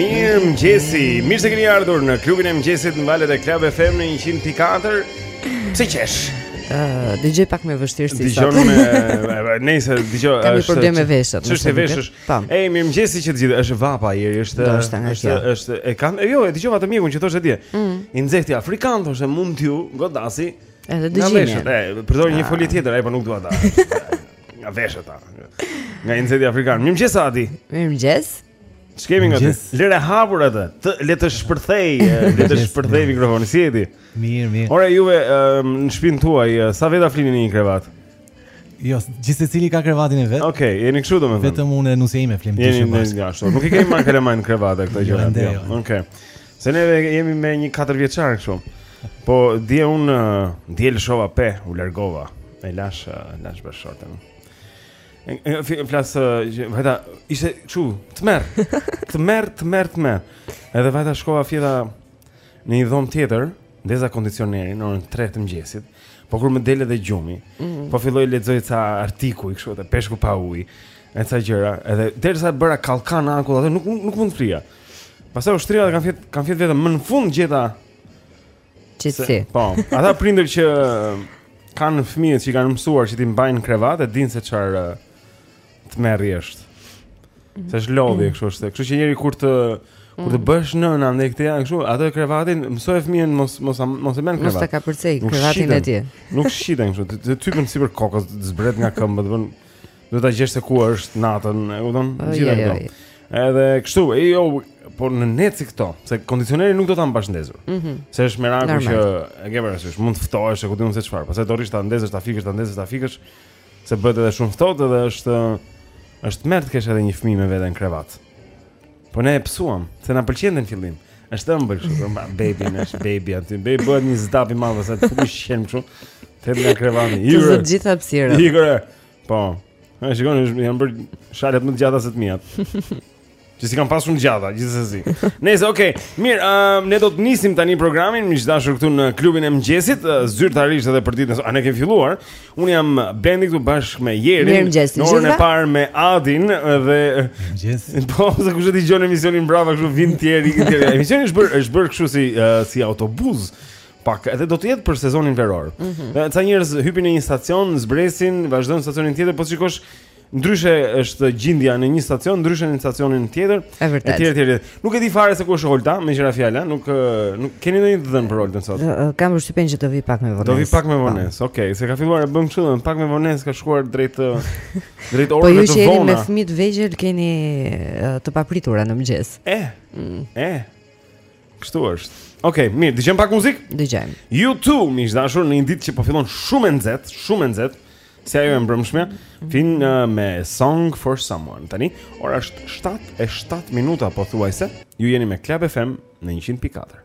Mirë mëngjesi, mirë se keni ardhur në klubin e mëngjesit në valët e Club FM në 100.4 Pse qesh? Uh, dëgjoj pak me vështirësi sot Dëgjon me, nejse, dëgjon Kam një problem me veshët Çështje veshësh? Po. E, mirë mëngjesi që të gjithë, është vapa Jeri, është Do është nga kjo është, E kam, e jo, e dëgjove atë mjekun që thoshte dje mm. I nxehti afrikan, thoshte mund t'ju godasi Edhe dëgjimi Nga veshët, e, përdori një ah. folje tjetër, e, po nuk dua ta Nga veshët ta Nga i nxehti afrikan Mirë mëngjes Adi Mirë mëngjes Ç'kemi nga ti Lëre hapur atë Le të shpërthej Le të shpërthej mikrofoni Si je ti Mirë, mirë Ore juve në shpin tuaj Sa veta flini në një krevat Jo, gjithsecili ka krevatin e vet. Okej, okay, jeni kështu domethënë. Vetëm unë e nusja ime flemë dyshe. Jeni ashtu. Nuk i kemi marrë kalamajt në krevat këtë gjë. Okej. Okay. Se ne jemi me një katër vjeçar kështu. Po dje un dje lëshova pe, u largova. E lash, lash bashkëshorten. Flas vajta, ishte ç'ish, tmerr. Tmerr, tmerr, tmerr. Edhe vajta shkova fjeta në një dhomë tjetër, ndeza kondicionerin në orën 3 të mëngjesit. Po kur më del edhe gjumi, mm -hmm. po filloj lexoj ca artikuj kështu, të peshku pa ujë, e ca gjëra, edhe derisa bëra kallkan akull atë nuk nuk mund të flija. Pastaj u shtrira dhe kam fjet kam fjet vetëm më në fund gjeta. qetësi. Po, ata prindër që kanë fëmijët që i kanë mësuar që ti mbajnë në krevat e dinë se çfarë tmerri është. Se është lodhje mm. kështu është. Kështu që Jeri kur të kur të mm. bëhesh nënë andaj këtë janë kështu, atë krevatin mësoj fëmijën mos mos mos e merr në krevat. Mos ta kapërcej krevatin e tij. Nuk shtrihen kështu, të hipën sipër kokës, të zbret nga këmbët, bën Duhet ta gjesh se ku është natën, e kupton? Gjithë ato. Edhe kështu, e jo, por në net si këto, se kondicioneri nuk do ta mbash ndezur. Mm -hmm. Se është meraku që e ke parasysh, mund të ftohesh e ku di unë se çfarë. Pastaj do rrish ta ndezësh, ta fikësh, ta ndezësh, ta fikësh, se bëhet edhe shumë ftohtë dhe është është tmerr të kesh edhe një fëmijë me vete në krevat. Po ne e pësuam, se na pëlqente në fillim. Është e ëmbël kështu, po ma baby, më është baby aty. Baby bëhet një zdap i madh sa të fus shqelm kështu. Them në krevat. Zë të gjithë hapësirën. Ik ore. Po. Ai shikon, janë bër shalet më të gjata se të mia. Që s'i kam pasur të gjata, gjithsesi. Nejse, okay. Mirë, uh, ne do të nisim tani programin, miq të dashur këtu në klubin e mëngjesit, uh, zyrtarisht edhe për ditën. Ah ne kemi filluar? Un jam Blendi këtu bashkë me Jerin. Në orën e parë me Adin mirëmëngjes. Po, se kush e dëgjon emisionin prapë kështu vin të tjerë, vin të tjerë. Emisioni është bër është bër kështu si uh, si autobuz. pak edhe do të jetë për sezonin veror. Mm -hmm. Ca njerëz hypin në një stacion, zbresin, vazhdojnë stacionin tjetër, po shikosh ndryshe është gjendja në një stacion, ndryshe në stacionin tjetër. Etj etj. Nuk e di fare se ku është Holta, meqë ra fjala, nuk nuk keni ndonjë të dhënë për Holtën sot. Kam përshtypjen që do vi pak me vonesë. Do vi pak me vonesë. Okej, okay, se ka filluar e bën kështu, pak me vonesë ka shkuar drejt drejt po orëve të vona. Po ju që jeni me fëmijë të vegjël keni të papritura në mëngjes. Eh. Mm. Eh. Kështu është. Okej, okay, mirë, dëgjojmë pak muzikë? Dëgjojmë. U2, miq të dashur në një ditë që po fillon shumë e nxehtë, shumë e nxehtë. Si ajo e mbrëmshme, fin uh, me Song for Someone. Tani, ora është 7 e 7 minuta pothuajse. Ju jeni me Club FM në 100.4.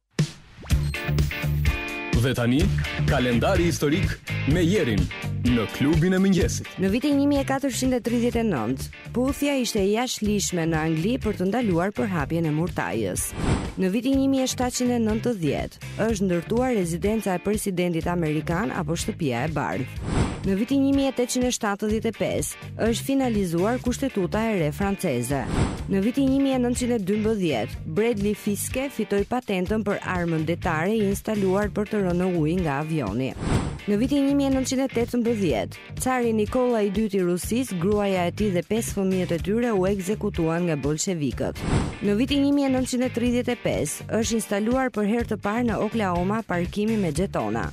Dhe tani, kalendari historik me Jerin në klubin e mëngjesit. Në vitin 1439, puthja ishte jashtëligjshme në Angli për të ndaluar përhapjen e murtajës. Në vitin 1790, është ndërtuar rezidenca e presidentit amerikan apo shtëpia e bardhë. Në vitin 1875, është finalizuar kushtetuta e re franceze. Në vitin 1912, Bradley Fiske fitoi patentën për armën detare i instaluar për të rënë në ujë nga avioni. Në vitin 1918, cari Nikola i dytë i Rusisë, gruaja e tij dhe pesë fëmijët e tyre u ekzekutuan nga bolshevikët. Në vitin 1935, është instaluar për herë të parë në Oklahoma parkimi me xhetona.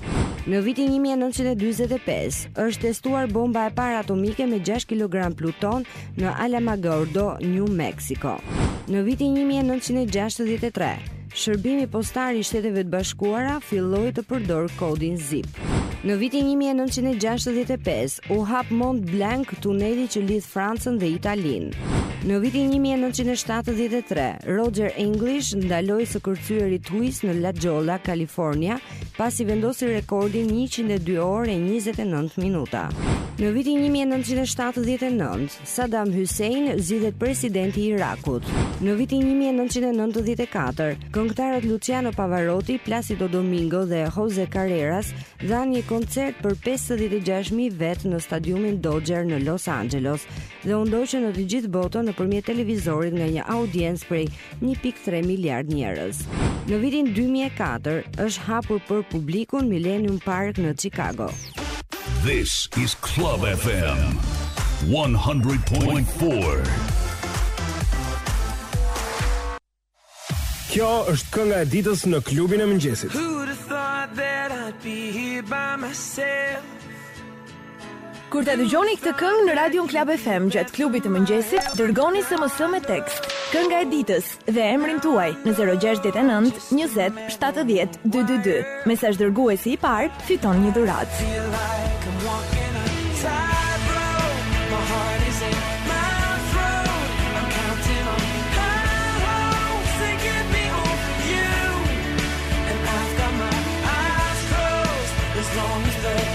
Në vitin 1945 është testuar bomba e parë atomike me 6 kg pluton në Alamogordo, New Mexico. Në vitin 1963, shërbimi postar i Shteteve të Bashkuara filloi të përdor kodin ZIP. Në vitin 1965, U hap Mont Blanc, tuneli që lidh Francën dhe Italinë. Në vitin 1973, Roger English ndaloi së kërcyeri Twist në La Jolla, Kalifornia, pasi vendosi rekordin 102 orë e 29 minuta. Në vitin 1979, Sadam Hysein zgjidhet president i Irakut. Në vitin 1994, këngëtarët Luciano Pavarotti, Placido Domingo dhe Jose Carreras dhanë një koncert për 56.000 vetë në stadiumin Dodger në Los Angeles dhe u ndoqën në të gjithë botën nëpërmjet televizorit nga një audiencë prej 1.3 miliard njerëz. Në vitin 2004 është hapur për publikun Millennium Park në Chicago. This is Club FM 100.4. Kjo është kënga e ditës në klubin e mëngjesit. Who would have thought that I'd be here by myself? Kur ta dëgjoni këtë këngë në Radio Club FM gjatë klubit të mëngjesit, dërgoni SMS me tekst, kënga e ditës dhe emrin tuaj në 069 20 70 222. Mesazh dërguesi i parë fiton një dhuratë.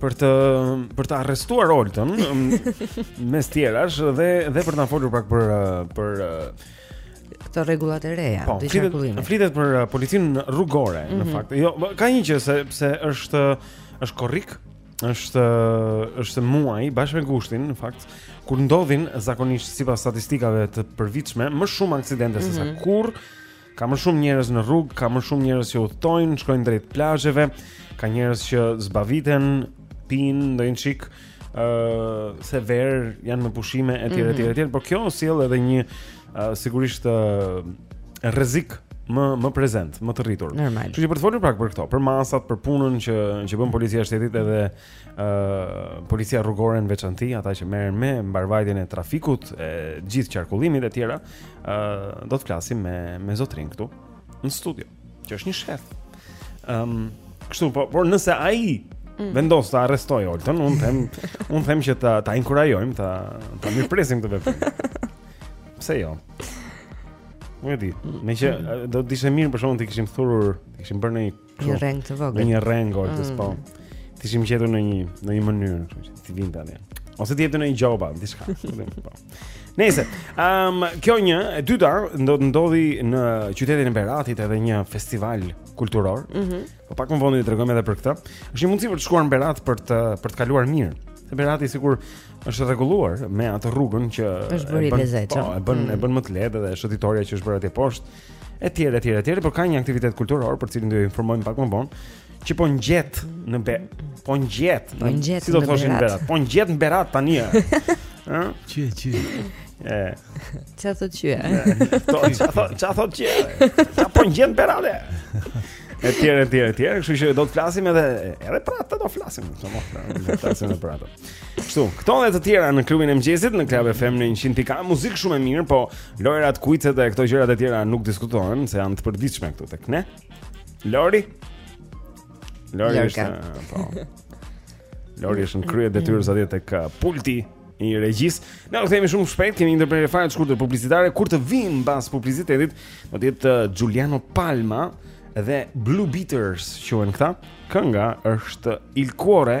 për të për të arrestuar Oltën mes të tjerash dhe dhe për të na folur pak për për këto rregullat e reja po, të qarkullimit. Po, flitet për uh, policinë rrugore mm -hmm. në mhm. fakt. Jo, ka një që sepse është është korrik, është është muaj bashkë me gushtin në fakt kur ndodhin zakonisht sipas statistikave të përvitshme më shumë aksidente mm -hmm. sesa mhm. kurr Ka më shumë njerëz në rrugë, ka më shumë njerëz që udhëtojnë, shkojnë drejt plazheve, ka njerëz që zbaviten,, pinë ndonjë çik ë uh, se verë, janë me pushime etj etj etj, por kjo sjell edhe një uh, sigurisht uh, rrezik më më prezent, më të rritur. Normal. Kështu që për të folur pak për këto, për masat, për punën që që bën policia e shtetit edhe ë policia rrugore në veçanti, ata që merren me mbarëvajtjen e trafikut, e gjithë qarkullimit e tjera, ë do të flasim me me zotërinë këtu në studio, që është një shef. Ëm, kështu, po, por nëse ai mm. vendos ta arrestojë Oltën, unë them, unë them që ta ta inkurajojmë, ta ta mirëpresim këtë veprim. Pse jo? Nuk e di. Meqë mm. do të ishte mirë për shaka t'i kishim thurur, t'i kishim bërë një Një rreng të vogël. Një rreng Oltës mm. po. T'i kishim gjetur në një në një mënyrë, kështu që t'i vinte tani. Ose t'i jepte ndonjë gjobë, diçka. Po. Nëse, ehm, um, kjo një, e dyta do të ndodhë në qytetin e Beratit edhe një festival kulturor. Mhm. Mm po pak më vonë ju tregojmë edhe për këtë. Është një mundësi për të shkuar në Berat për të për të kaluar mirë. Se Berati sikur është rregulluar me atë rrugën që është bërë lezetshëm. Po, e bën mm. e bën më të lehtë edhe shëtitorja që është bërë atje poshtë. Etj, etj, etj, por ka një aktivitet kulturor për të cilin do ju informojmë pak më vonë, që po ngjet në be, po ngjet, po ngjet, si do të thoshin në Berat, po ngjet në Berat tani. Ë? Çi, çi. E. Çfarë thotë çi? Çfarë thotë, çfarë thotë çi? Ça po ngjet në Berat? Etj, etj, etj, kështu që do të flasim edhe edhe për atë do flasim, do të flasim për atë. Kështu, këto dhe të tjera në klubin e mëngjesit në Club FM në 100.4. Muzikë shumë e mirë, po lojërat, kuizet e këto gjërat e tjera nuk diskutohen se janë të përditshme këtu tek ne. Lori. Lori është, po. Lori është në krye të detyrës atje tek uh, pulti i regjisë. Ne kthehemi shumë shpejt, kemi një ndërprerje fare të shkurtër publicitare kur të vijmë mbas publicitetit, do të jetë uh, Giuliano Palma dhe Blue Beaters quhen këta. Kënga është Il Cuore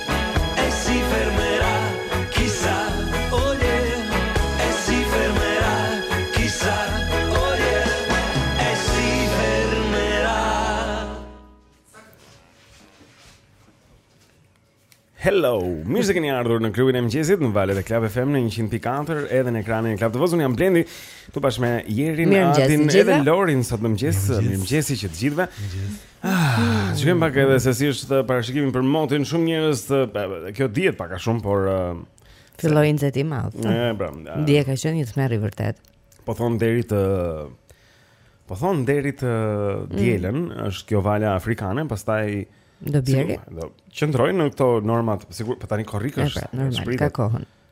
Hello. Mirë se keni ardhur në klubin e mëngjesit në valët e Club FM në 100.4 edhe në ekranin e Club TV-s. Unë jam Blendi, këtu bashkë me Jerin, Adin edhe Lorin sot në mëngjes. Mirëmëngjes që të gjithëve. Ah, shikojmë pak edhe se si është parashikimi për motin. Shumë njerëz te kjo dihet pak a shumë, por uh, filloi nxehti i madh. Ne, pra. Dje ka qenë një tmerr i vërtet. Po thon deri të Po thon deri të mm. dielën, mm. është kjo vala afrikane, pastaj do bjerë. Do qëndrojnë në këto normat, sigurisht, po tani korrik është. Pra, normal, ka kohën.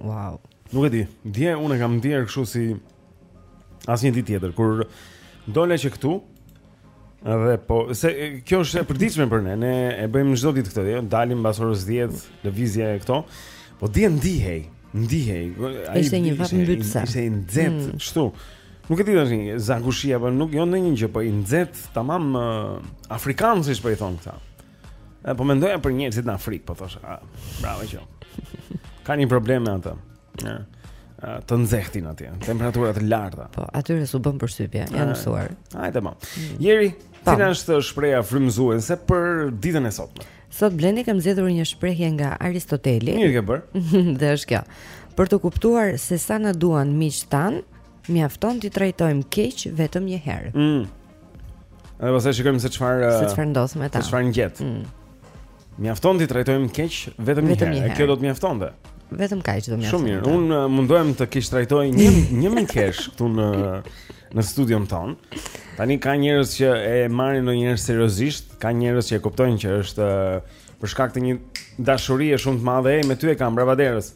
Wow. Nuk e di. Dje unë kam ndier kështu si asnjë ditë tjetër kur dola që këtu dhe po se kjo është e përditshme për ne. Ne e bëjmë çdo ditë këtë, jo? Dalim mbas orës 10, lëvizja e këto. Po dje ndihej, ndihej. Ai ishte një vapë mbytëse. Ishte i nxehtë mm. kështu. Nuk e di tani, zagushi apo nuk jo ndonjë gjë, po i nxehtë tamam uh, afrikan siç po i thon këta. Edhe po mendoja për njerëzit në Afrikë, po thosha, a, bravo që. Ka një problem me atë. Ja. Të nxehtin atje, temperatura të larta. Po, atyre s'u bën përshtypje, janë mësuar. Hajde më. Mm. Jeri, cila është shprehja frymëzuese për ditën e sotme? Sot Blendi kam zgjedhur një shprehje nga Aristoteli. Mirë ke bërë. Dhe është kjo. Për të kuptuar se sa na duan miqtë tanë, mjafton t'i trajtojmë keq vetëm një herë. Mm. Edhe pastaj shikojmë se çfarë se çfarë ndodh me ta Se çfarë ngjet mm. Mjafton t'i trajtojmë keq vetëm një herë E kjo do të mjaftonte Vetëm kaq do mjafton Shumë mirë, unë uh, mundohem të keqtrajtoj një, një mikeshë këtu në, në studion tonë Tani ka njerëz që e marrin ndonjëherë seriozisht Ka njerëz që e kuptojnë që është uh, për shkak të një dashurie shumë të madhe e me ty e kam brava e derës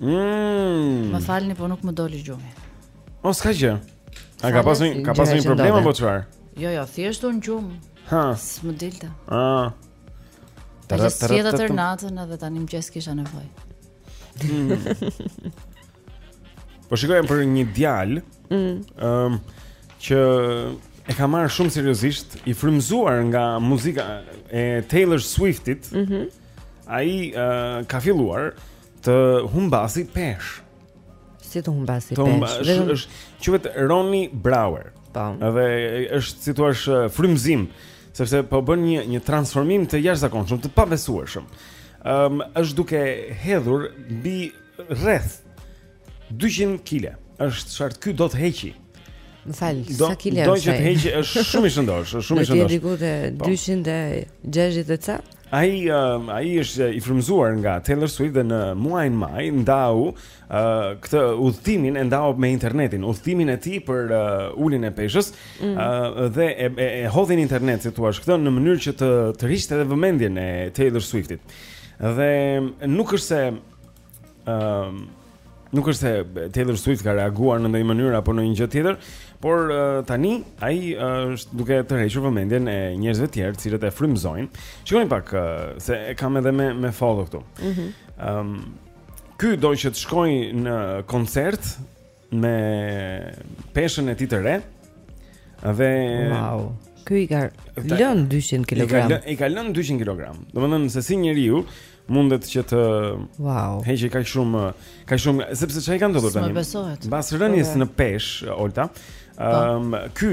Mm. Më falni, po nuk më doli gjumi. O s'ka gjë. A ka pasur ndonjë ka pasur ndonjë problem apo çfarë? Jo, jo, thjesht unë gjumë. Ha. S'më dilte. Ah. Ta rrë të rrë të natën edhe tani në mëngjes kisha nevojë hmm. Po shikoja për një djalë mm. um, Që e ka marrë shumë seriozisht I frymëzuar nga muzika e Taylor Swiftit mm -hmm. Ai uh, ka filluar Të humbasi peshë. Si të humbasi pesh? Të humbasi është quhet Ronnie Brower. Po. Edhe është si t'thuash frymëzim, sepse po bën një një transformim të jashtëzakonshëm, të pabesueshëm. Ëm um, është duke hedhur mbi rreth 200 kg. Është ça ky do të heqi. Më fal, sa kile është? Do që të heqë është shumë i shëndoshë, është shumë i shëndoshë. Do të diku te 260 e ca. Ai um, ai është i frymëzuar nga Taylor Swift dhe në muajin maj ndau uh, këtë udhëtimin e ndau me internetin, udhëtimin e tij për uh, uljen e peshës mm. uh, dhe e, e, e hodhi në internet si thua këtë në mënyrë që të tërhiqte edhe vëmendjen e Taylor Swiftit. Dhe nuk është se Ehm, nuk është se Taylor Swift ka reaguar në ndonjë mënyrë apo në një gjë tjetër, por uh, tani ai uh, është duke tërhequr vëmendjen e njerëzve të tjerë, të cilët e frymëzojnë. Shikoni pak uh, se e kam edhe me me foto këtu. Mhm. Mm Ëm um, ky do që të shkojë në koncert me peshën e tij të re. Dhe wow. Ky i ka lënë 200 kg. I ka lënë, i ka lënë 200 kg. Domethënë se si njeriu mundet që të wow. heqë kaq shumë, kaq shumë, sepse ça i ka ndodhur tani. Mbas rënies në peshë, Olta. Ëm, po. um, ky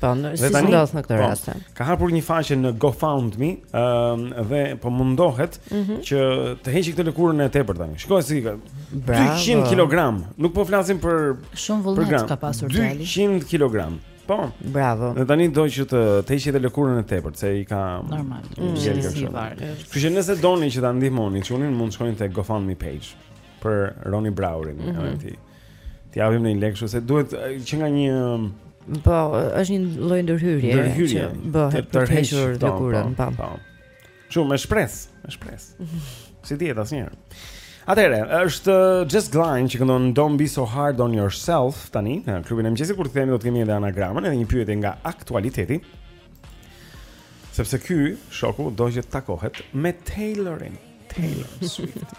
Po, si tani, ndodh në këtë po, rast? Ka hapur një faqe në GoFundMe, ëm uh, dhe po mundohet mm -hmm. që të heqë këtë lëkurën e tepërt tani. Shikoje si ka 200 kg. Nuk po flasim për shumë vullnet ka pasur tani. 200 kg. Po. Bravo. Dhe tani do që të të heqë këtë lëkurën e tepërt, se i ka normal. Mm -hmm. Kështu që nëse doni që ta ndihmoni, çunin mund të shkoni te GoFundMe page për Roni Braurin, mm -hmm. T'i japim ndonjë lek, se duhet që ka një Po, është një lloj ndërhyrje. Ndërhyrje. Bëhet për të hequr lëkurën, po. po. po. Shumë me shpresë, me shpresë. S'i dihet asnjëherë. Atëherë, është Jess Glynne që këndon Don't Be So Hard On Yourself tani në klubin e mëngjesit kur të kthehemi do të kemi edhe anagramën edhe një pyetje nga aktualiteti. Sepse ky shoku do që të takohet me Taylorin, Taylor Swift.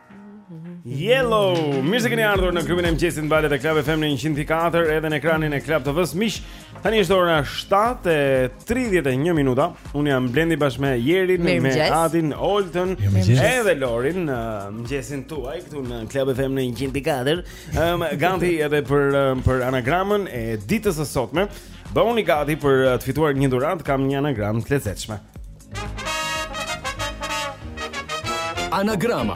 Hello, mirë se keni ardhur në klubin e mëngjesit në valët e Club FM në 104 edhe në ekranin e Club TV-së. Miq, tani është ora 7:31 minuta. Unë jam Blendi bashkë me Jerin, me Adin, Oltën, edhe Lorin në mëngjesin tuaj këtu në Club FM në 104. Ëm gati edhe për për anagramën e ditës së sotme. Bëhuni gati për të fituar një dhuratë, kam një anagram të lezetshme. Anagrama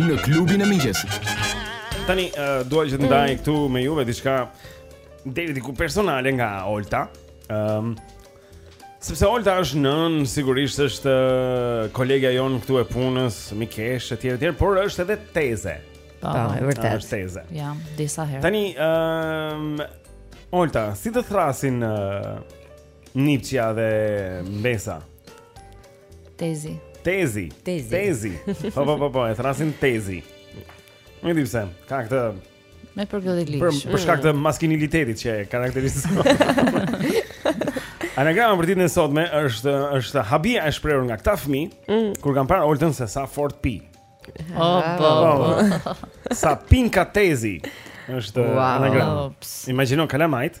në klubin e mëngjesit. Tani uh, dua që të ndaj mm. këtu me juve diçka deri diku personale nga Olta. Ëm um, sepse Olta është nënë, sigurisht është uh, kolegja jonë këtu e punës, mikeshë e tjerë e tjerë, por është edhe teze. Po, e vërtetë. Është teze. Jam disa herë. Tani ëm um, Olta, si të thrasin uh, Nipçja dhe mbesa. Tezi. Tezi. Tezi. Tezi. Po po po, po e thërrasin Tezi. Nuk di pse, ka këtë me përkëdheli. Për për shkak të maskilinitetit që e karakterizon. Anagrama për ditën e sotme është është habia e shprehur nga këta fëmijë mm. kur kanë parë Oltën se sa fort pi. Oh, po. Sa pinka tezi është wow. anagrama. Imagjino kalamajt.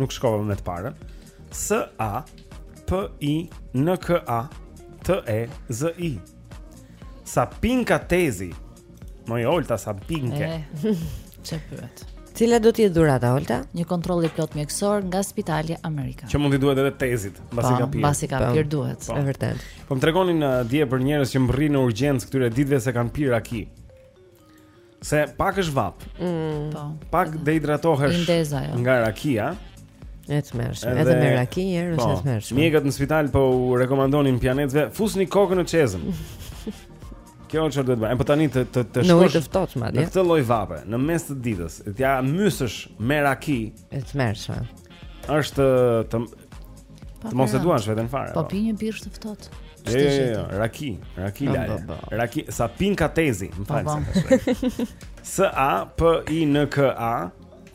Nuk shkova me të parën. S A P I N K A T E Z I. Sa pinka tezi. Moj Olta sa pinke. Eh, ç'e pyet. Cila do të jetë dhurata Olta? Një kontroll i plotë mjekësor nga Spitali Amerikan. Që mund t'i duhet edhe tezit, mbasi ka pirë. Mbasi ka po. pirë duhet, po. e vërtetë. Po më tregonin uh, dje për njerëz që mbërrijnë në urgjencë këtyre ditëve se kanë pirë raki. Se pak është vapë. Mm. Po. Pak dehidratohesh. Indeza, jo. Nga rakia. E tmerrshme, edhe, edhe me raki njerë është po, e tmerrshme Mjekët në spital po u rekomandonin pijanecëve fusni kokën në çezëm Kjo është që duhet bërë E po tani të, të, të shkosh Në këtë lloj vape Në mes të ditës T'ia mësysh me raki E tmerrshme është të, të mos e duash veten fare Po, po. pi një birrë të ftohtë Jo, jo, jo, jo, raki, raki no, lale bo, bo. Raki, sa pinka tezi Më fal po, po. se kështu S-A-P-I-N-K-A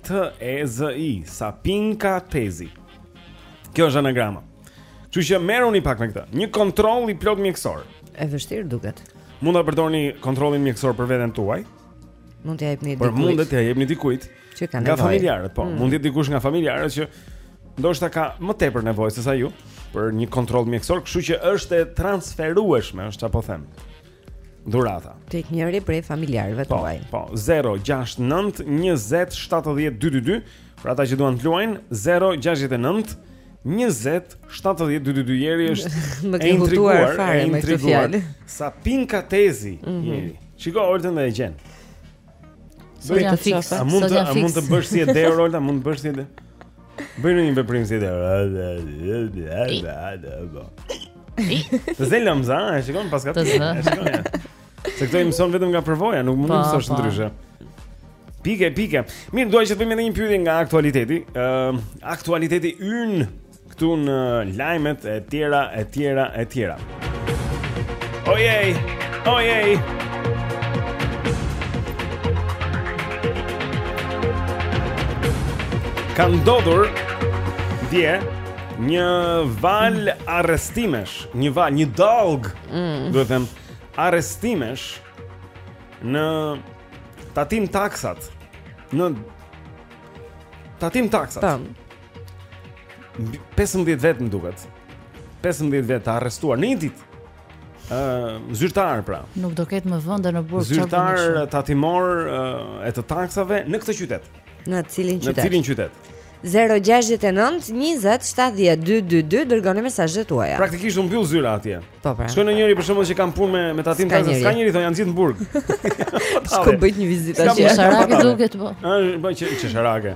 T-E-Z-I Sa pinka tezi Kjo është anagrama Që që merruni pak me këta Një kontroll i plotë mjekësor E vështirë duket Mund ta përdorni kontrollin mjekësor për veten tuaj Mund t'ia jepni dikujt. Por mund t'ia jepni dikujt. Që kanë nevojë. Nga familjarët, po. Mm. Mund të jetë dikush nga familjarët që ndoshta ka më tepër nevojë sesa ju për një kontroll mjekësor, kështu që është e transferueshme, është çfarë po them. Dhurata. Tek njëri prej familjarëve po, tuaj. Po, po, 069 20 70 222, për ata që duan të luajnë, 069 20 70 222 jeri është më ke hutuar fare me këtë fjalë. Sa pinka tezi mm -hmm. jeri. Shiko Oltën dhe e gjen. Sot jam fiks. A mund të a mund të bësh si e dehur Olta, mund të bësh si e Deo. Bëj një veprim si e dehur. Të zë lëmza, e shikon paska. Të zë. Se këto i mëson vetëm nga përvoja, nuk mund të po, mësosh po. ndryshe. Pike, pike. Mirë, dua që të bëjmë edhe një pyetje nga aktualiteti. Ëm, uh, aktualiteti ynë Këtu në lajmet e tjera, e tjera, e tjera. Ojej, ojej. Ka ndodhur dje një valë arrestimesh, një valë, një dallgë, mm. duhet të them, arrestimesh në tatim taksat, në tatim taksat. Tam. 15 vetë më duket. 15 vetë të arrestuar në një ditë. Ë, uh, zyrtarë pra. Nuk do ketë më vende në burg. Zyrtarë tatimorë uh, e të taksave në këtë qytet. Në cilin qytet? Në cilin qytet? 069 20 70 222 dërgoni mesazhet tuaja. Praktikisht u mbyll zyra atje. Po pra. Shkojnë njerëz për shembull që kanë punë me me tatim tash, s'ka njeri thonë janë gjithë në burg. Shkoj bëj një vizitë atje. Sa qesharake duket po. Ëh, bëhet qesharake.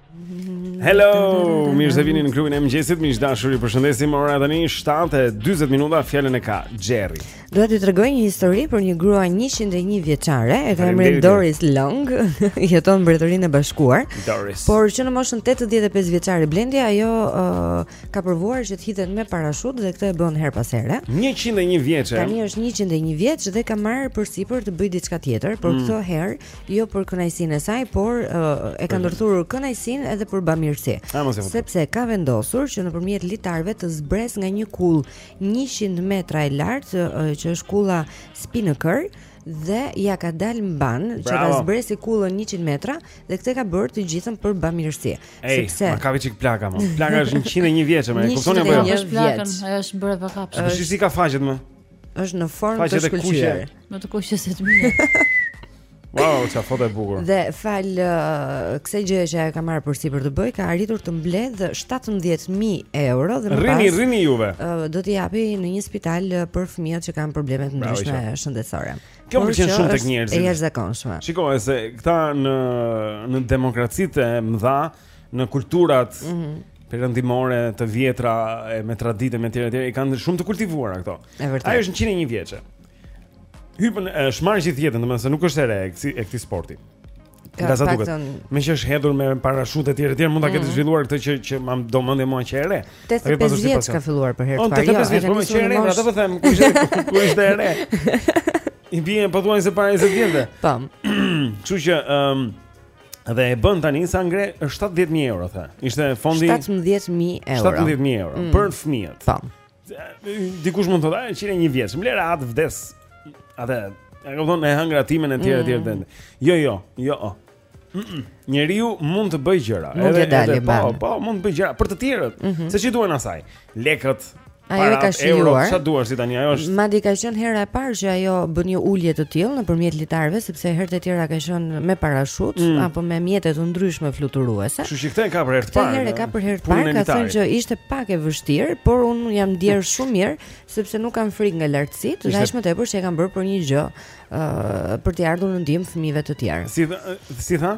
Hello, mirë se vini në klubin e mëngjesit. Miq të dashur, ju përshëndesim. Ora tani 7:40 minuta, fjalën e ka Jerry. Dua t'ju tregoj një histori për një grua 101 vjeçare, e ka emrin Doris Long, jeton në Mbretërinë e Bashkuar. Doris. Por që në moshën 85 vjeçare Blendi ajo uh, ka provuar që të hidhet me parashutë dhe këtë e bën herë pas here. 101 vjeçe. Tani është 101 vjeç dhe ka marrë përsipër të bëjë diçka tjetër, por mm. këtë herë jo për kënaqësinë e saj, por uh, e ka ndërthurur kënaqësinë edhe për bamirësi. Sepse ka vendosur që nëpërmjet litarëve të zbresë nga një kullë 100 metra e lartë, uh, që është kulla Spinnaker, dhe ia ka dalë mbanë që ta zbresi kullën 100 metra dhe këtë e ka bërë të gjithën për bamirësi. Sepse ka vetë çik plaka më. Plaka është 101 vjeç më, e kuptoni apo jo? Është plaka, ajo është bërë pa kapsh. Shi si i ka faqet më. Është në formë të shkëlqyer. Më të kuqe se të mia. Wow, ça foto e bukur. Dhe falë uh, kësaj gjëje që e ka marrë përsipër të bëjë, ka arritur të mbledhë 17000 euro dhe më pas. Rrini, rrini juve. Uh, do t'i japi në një spital uh, për fëmijët që kanë probleme të ndryshme shëndetësore. Kjo më pëlqen shumë tek njerëzit. Është e jashtëzakonshme. Shikoj se këta në në demokracitë e mëdha, në kulturat mm -hmm. perëndimore të vjetra e me traditë e tjera e tjera i kanë shumë të kultivuara këto. Ajo është 101 vjeçe. Hypën është marrë gjithë jetën, domethënë nuk është e re e këtij sporti. Nga sa duket. Meqë është hedhur me parashutë e tjera e tjera mund ta ketë mhm. zhvilluar këtë që që ma do mendja mua që e re. 85 vjeç ka filluar për herë të parë. Jo, ai po që e re, atë po them, kush është kush është e re. I bie pothuajse para 20 vjetëve. Tam. Kështu që ëm Dhe e bën tani sa ngre 70000 euro the. Ishte fondi 17000 euro. 17000 euro mm. për fëmijët. Po. Dikush mund të thotë, "Njëqind e një vjeç, më lër rehat të vdes." Atë, e kupton, e hëngra timen e tjera etj. Mm. Jo, jo, jo. Oh. Mm -mm. Njeriu mund të bëjë gjëra, mund edhe edhe po, po, mund të bëjë gjëra për të tjerët, mm -hmm. se ç'i duhen asaj. Lekët, Ajo e ka shijuar. Sa duash ti tani, ajo është. Madje ka qenë hera e parë që ajo bën një ulje të tillë nëpërmjet litarëve, sepse herët e tjera ka qenë me parashutë mm. apo me mjete të ndryshme fluturuese. Kështu që këtë e ka për herë të parë. Këtë e ka për herë të parë, ka thënë që ishte pak e vështirë, por unë jam ndier shumë mirë sepse nuk kam frikë nga lartësitë, dhe aq më tepër që e kam bërë për një gjë, ë për t'i ardhur në ndihmë fëmijëve të tjerë. Si si tha?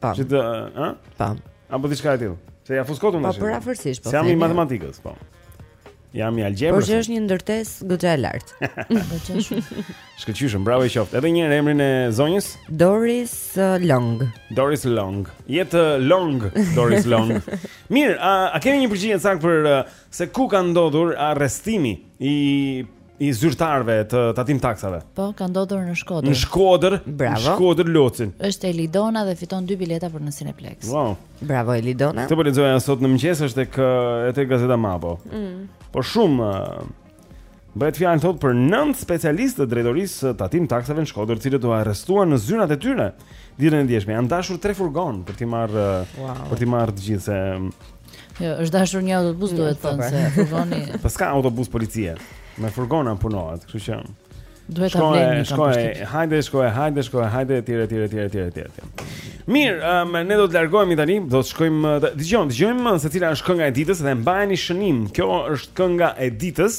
Pam. Që të, ha? Pam. Apo diçka e tillë. Se ia fus kot unë. Po përafërsisht, po. S'jam i matematikës, po. Jam i algebrës. Por që është një ndërtesë goxha e lartë. Goxha shumë. Shkëlqyshëm, bravo i qoftë. Edhe një herë emrin e zonjës? Doris uh, Long. Doris Long. Jet uh, Long, Doris Long. Mirë, a, a kemi një përgjigje të saktë për uh, se ku ka ndodhur arrestimi i i zyrtarëve të tatim taksave. Po, ka ndodhur në Shkodër. Në Shkodër, Bravo. në Shkodër Lori. Është Elidona dhe fiton dy bileta për në Cineplex. Wow. Bravo Elidona. Këtë po lexoja sot në mëngjes është tek ë tek Gazeta Mapo. Mm. Po shumë bëhet fjalë thot për nëntë specialistë të drejtorisë së tatim taksave në Shkodër, të cilët u arrestuan në zyrat e tyre ditën e djeshme. Janë dashur tre furgona për t'i marrë wow. për t'i marrë të gjithë se Jo, është dashur një autobus jo, duhet të thënë se furgoni. Po s'ka autobus policie. Me furgona punohet, kështu që duhet ta vlen një kampusht. Hajde, shkoj, hajde, shkoj, hajde etj etj etj etj etj etj. Mirë, um, ne do të largohemi tani, do të shkojmë uh, dëgjojmë, dëgjojmë uh, se cila është kënga e ditës dhe mbajeni shënim. Kjo është kënga e ditës.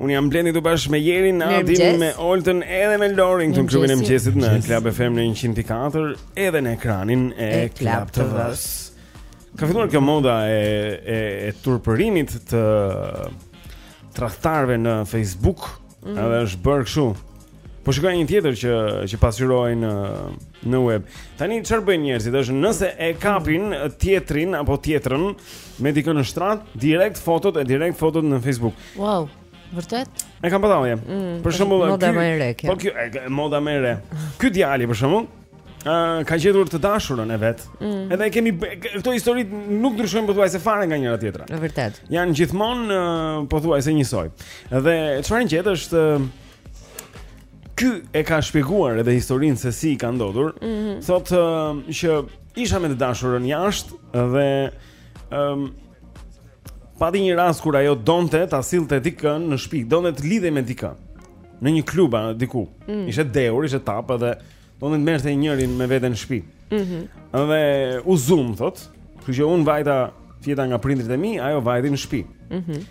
Unë jam Blendi këtu bashkë me Jerin, Adin, me Olten edhe me Lorin këtu në klubin e mëngjesit në Klab FM në 104 Edhe në ekranin e, e Klab TV-së Ka filluar kjo moda e, e, e turpërimit të tradhtarëve në Facebook mm. Edhe është bërë kështu Po shikoj një tjetër që që pasqyrohej në, në web. Tani çfarë bëjnë njerëzit? Është nëse e kapin tjetrin apo tjetrën me dikën në shtrat, direkt fotot e direkt fotot në Facebook. Wow. Vërtet? E kam pa tallje. Mm, për shembull, moda më e re. Po kjo është moda më e re. Ky djali për shembull, uh, ka gjetur të dashurën e vet. Mm. Edhe e kemi këto histori nuk ndryshojnë pothuajse fare nga njëra tjetra. Në të vërtetë. Janë gjithmonë uh, pothuajse njësoj. Dhe çfarë gjet është uh, Ky e ka shpjeguar edhe historinë se si i ka ndodhur. Mm -hmm. Thotë um, që isha me të dashurën jashtë dhe ëm um, pati një rast kur ajo donte ta sillte dikën në shtëpi, donte të lidhej me dikën në një klub apo diku. Mm. Ishte dehur, ishte tapë edhe Donte të merrte njërin me vete në shtëpi. Mhm. Mm dhe u zum thot, kështu që un vajta fjeta nga prindërit e mi, ajo vajti në shtëpi. Mhm. Mm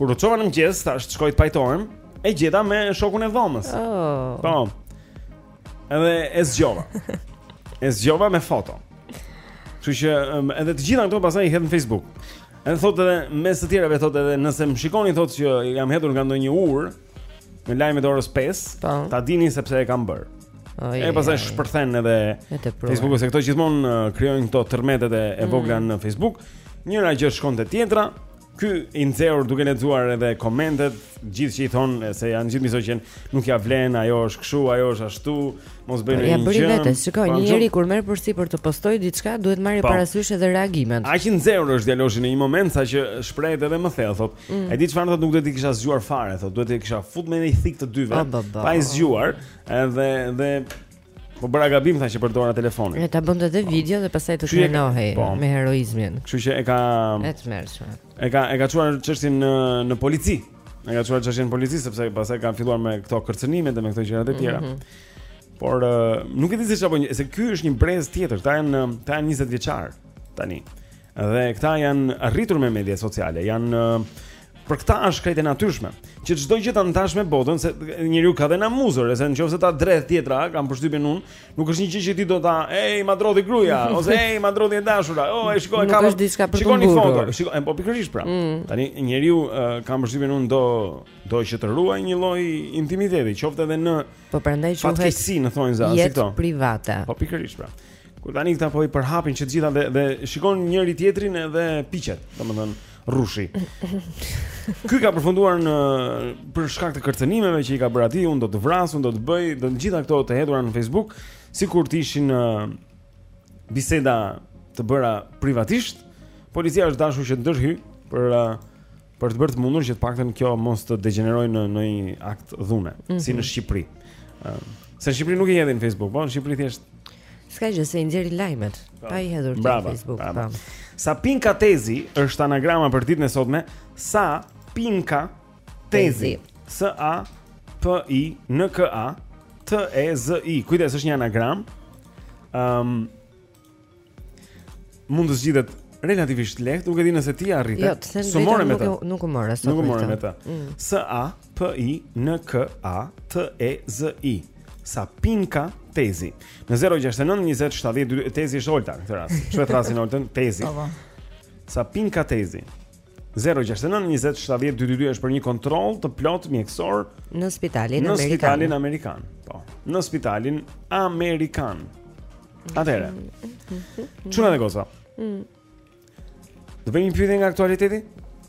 Kur u çova në mëngjes, thash të shkoj të pajtohem, e gjeta me shokun e dhomës. Oh. Po. Edhe e zgjova. e zgjova me foto. Kështu që um, edhe të gjitha këto pastaj i hedh në Facebook. Edhe thotë edhe mes të tjerave thotë edhe nëse më shikoni thotë që jam hedhur nga ndonjë urë, Në lajmet e orës 5, po. ta dini sepse e kam bër. Oh, e pastaj shpërthen edhe Facebooku se këto gjithmonë uh, krijojnë këto tërmetet e, e mm. vogla në Facebook. Njëra gjë shkon te tjetra. Ky i nxehur duke lexuar edhe komentet, gjithë që i thonë se janë gjithë misogjen, nuk ja vlen, ajo është kështu, ajo është ashtu, mos bëjnë një gjë. Ja bëri vetë, shiko, një njeri kur merr përsipër të postojë diçka, duhet marrë po. parasysh edhe reagimet. Aq i nxehur është djaloshi në një moment sa që shprehet edhe më thellë, thot, Mm. E di çfarë thotë, nuk duhet t'i kisha zgjuar fare, thotë, duhet t'ia kisha fut me një thik të dyve. Oh, ba, ba. Pa i zgjuar, edhe dhe po bëra gabim tha që përdora telefonin. E ta bënte edhe video dhe pastaj të shënohej po. me heroizmin. Kështu që e ka E tmerrshme. E ka e ka çuar çështjen në në polici. E ka çuar çështjen në polici sepse pastaj kanë filluar me këto kërcënime dhe me këto gjëra të tjera. Mm -hmm. Por uh, nuk e di se çfarë bën, se ky është një brez tjetër, këta janë këta janë 20 vjeçar tani. Dhe këta janë rritur me media sociale, janë për këta është krejt e natyrshme që çdo gjë ta ndash me botën se njeriu ka dhe namuz, or, se nëse ta dreth tjetra, kam përshtypjen unë, nuk është një gjë që ti do ta, ej, ma drodhi gruaja ose ej, ma drodhi e dashura. O, e shiko e kam. Shikoni foton, shiko, po pikërisht pra. Mm. Tani njeriu kam përshtypjen unë do do që të ruaj një lloj intimiteti, qoftë edhe në Po prandaj quhet fatkeqësi në thonjëza, si këto. Jetë private. Po pikërisht pra. Kur tani këta po i përhapin që të gjitha dhe dhe shikon njëri-tjetrin edhe piqet, domethënë rrushi. Ky ka përfunduar në për shkak të kërcënimeve që i ka bërë atij, unë do të vras, unë do të bëj, dhe të gjitha këto të hedhura në Facebook, sikur të ishin uh, biseda të bëra privatisht. Policia është dashur që të ndërhyj për uh, Për të bërë të mundur që të paktën kjo mos të degjenerojë në ndonjë akt dhune, mm -hmm. si në mhm. Shqipëri. Ëh, uh, se në Shqipëri nuk e hedhin në Facebook, po në Shqipëri thjesht S'ka gjë se i nxjerrin lajmet, po. pa i hedhur në Facebook. Bravo. Po. Sa pinka tezi është anagrama për ditën e sotme, sa pinka tezi. S A P I N K A T E Z I. Kujdes, është një anagram. Ëm um, mund të zgjidhet relativisht lehtë, nuk e di nëse ti ia arrite. Jo, të them të vërtetën nuk, nuk, nuk u mora sot. Nuk u mora me të. Mm. S A P I N K A T E Z I. Sa pinka tezi. Në 069 20 70 tezi është Olta në këtë rast. Çfarë e thrasin Oltën? Tezi. Po, po. Sa pinka tezi. 069 20 70 222 është për një kontroll të plot mjekësor në spitalin në amerikan. Në spitalin amerikan. Po. Në spitalin amerikan. Atëre. Çuna dhe goca. Mm. Do bëjmë një pyetje nga aktualiteti?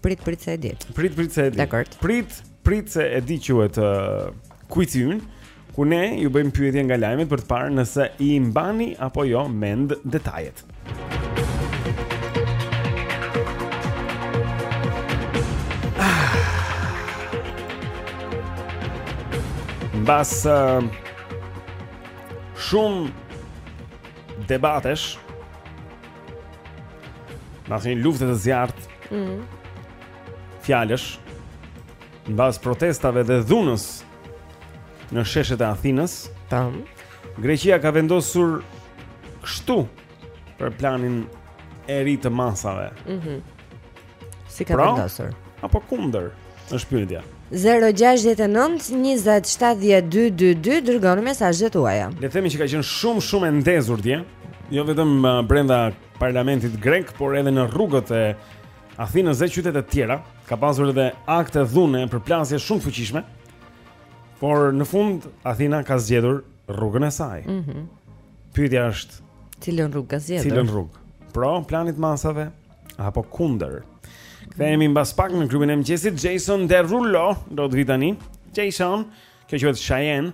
Prit prit se e di. Prit prit se e di. Dakor. Prit prit se e di quhet uh, kuici. Kur ne ju bëjmë pyetje nga lajmet për të parë nëse i mbani apo jo mend detajet. Mbas uh, shumë debatesh, mbas një lufte të zjarrtë, mm -hmm. fjalësh, mbas protestave dhe dhunës në sheshet e Athinës. Tam. Greqia ka vendosur kështu për planin e ri të masave. Mhm. Mm si ka vendosur? Pro apo kundër? Është pyetja. 0-6-9-27-12-2 Dërgoni mesazhet tuaja. Le themi që ka qenë shumë shumë e ndezur dje Jo vetëm uh, brenda parlamentit grek Por edhe në rrugët e Athinës e qytete të tjera ka pasur edhe akte dhune, përplasje shumë të fuqishme. Por në fund Athina ka zgjedhur rrugën e saj. Mhm. Mm Pyetja është cilën rrugë ka zgjedhur? Cilën rrugë? Pro planit masave apo kundër? Kthehemi mbas pak në klubin e mëngjesit Jason Derulo do të vi tani. Jason, kjo quhet Cheyenne.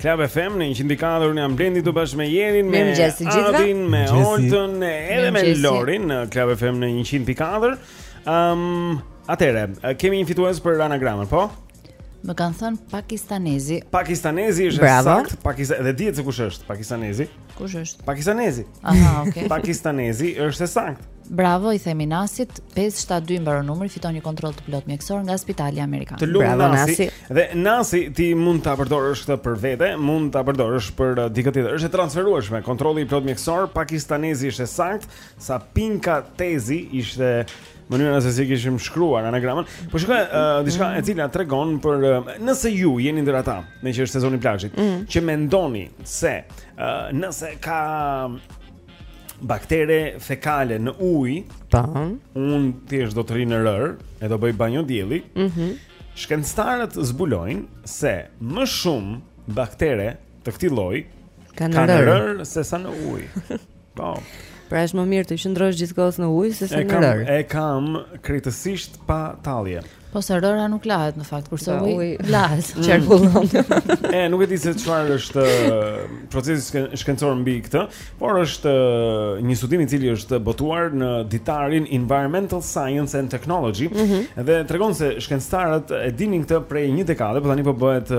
Klab FM në 104 unë jam Blendi këtu bashkë me Jerin, me Adin, me Oltën, edhe me Lorin në Klab FM në 104. Ëm, um, atëhere, kemi një fitues për anagramën, po? Më kanë thënë pakistanezi. Pakistanezi është saktë, Pakistan, edhe dihet se kush është pakistanezi. Kush është? Pakistanezi. Aha, okay. Pakistanezi është e saktë. Bravo, i themi Nasit, 572 mbaron numri, fiton një kontroll të plotë mjekësor nga Spitali Amerikan. Të lumtë Nasi. Dhe Nasi ti mund ta përdorësh këtë për vete, mund ta përdorësh për uh, dikë tjetër. Është e transferueshme, kontrolli i plotë mjekësor, pakistanezi është e saktë, sa pinka tezi ishte mënyra se si kishim shkruar anagramën. Po shikoj uh, diçka e cila tregon për uh, nëse ju jeni ndër ata, meqë është sezoni i plazhit, mm. që mendoni se uh, nëse ka baktere fekale në ujë, ta, unë thjesht do të rri në rërë, e do bëj banjo dielli. Mhm. Mm Shkencëtarët zbulojnë se më shumë baktere të këtij lloji ka në rërë sesa në ujë. Po. Pra është më mirë të qëndrosh gjithë kohës në ujë sesa në rërë. E kam krejtësisht pa tallje. Po se rëra nuk lahet në fakt, kurse pra, uji lahet, mm. qarkullon. e nuk e di se çfarë është procesi shkencor mbi këtë, por është një studim i cili është botuar në ditarin Environmental Science and Technology mm -hmm. dhe tregon se shkencëtarët e dinin këtë prej një dekade, por tani po bëhet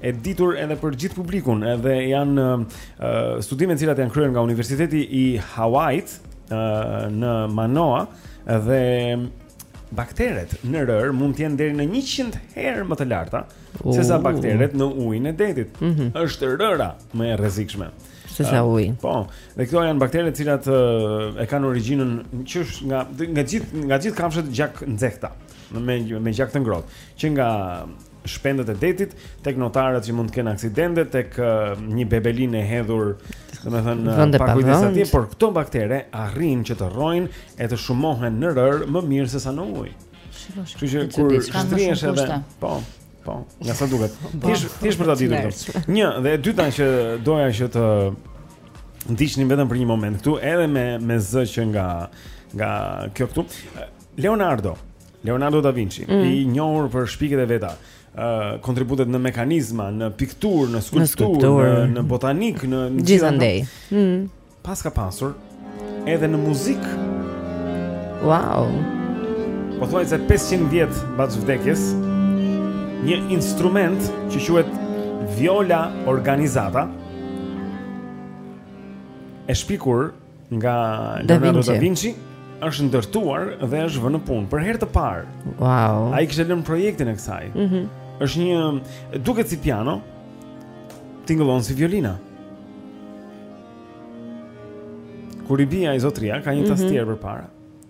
e ditur edhe për gjithë publikun, edhe janë uh, studime të cilat janë kryer nga Universiteti i Hawait uh, në Manoa dhe bakteret në rërë mund të jenë deri në 100 herë më të larta uh. se sa bakteret në ujin e detit. Uh mhm. -huh. Është rëra më e rrezikshme se sa ah, uji. Po. Dhe këto janë baktere të cilat e kanë origjinën qysh nga nga gjithë nga gjithë kafshët gjaknxehta, me me gjak të ngrohtë, që nga shpendët e detit, tek notarët që mund të kenë aksidente, tek uh, një bebelinë e hedhur, domethënë uh, pa kujdes atje, por këto baktere arrijnë që të rrojnë e të shumohen në rërë më mirë se sa në ujë. Kështu që kur shtrihesh edhe, po, po, nga sa duket. Ti ti për ta ditur këtë. Një dhe e dyta që doja që të ndiqni vetëm për një moment këtu edhe me me zë që nga nga kjo këtu. Leonardo Leonardo da Vinci, mm. i njohur për shpikjet e veta, ë uh, kontributet në mekanizma, në pikturë, në skulpturë, në, në, në botanikë, në gjithandej. Mm. Paska pasur edhe në muzikë. Wow. Pothuajse 500 vjet mbas vdekjes, një instrument që quhet viola organizata e shpikur nga Leonardo da Vinci është ndërtuar dhe është vënë në punë për herë të parë. Wow. Ai kishte lënë projektin e kësaj. Mhm. Mm është një duket si piano, tingëllon si violina. Kur i bie ai zotria ka një mhm. tastierë mm -hmm. përpara.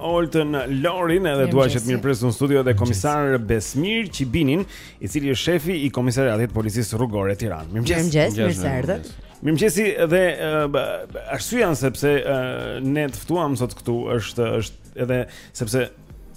Oltën, Lorin edhe dua që të mirëpres në studio dhe komisar Besmir Qibinin, i cili është shefi i komisariatit të policisë rrugore Tiranë. Mirëmëngjesi. Mirëmëngjesi, mirë se erdhët. Mirëmëngjesi dhe arsyeja se pse ne të ftuam sot këtu është, është edhe sepse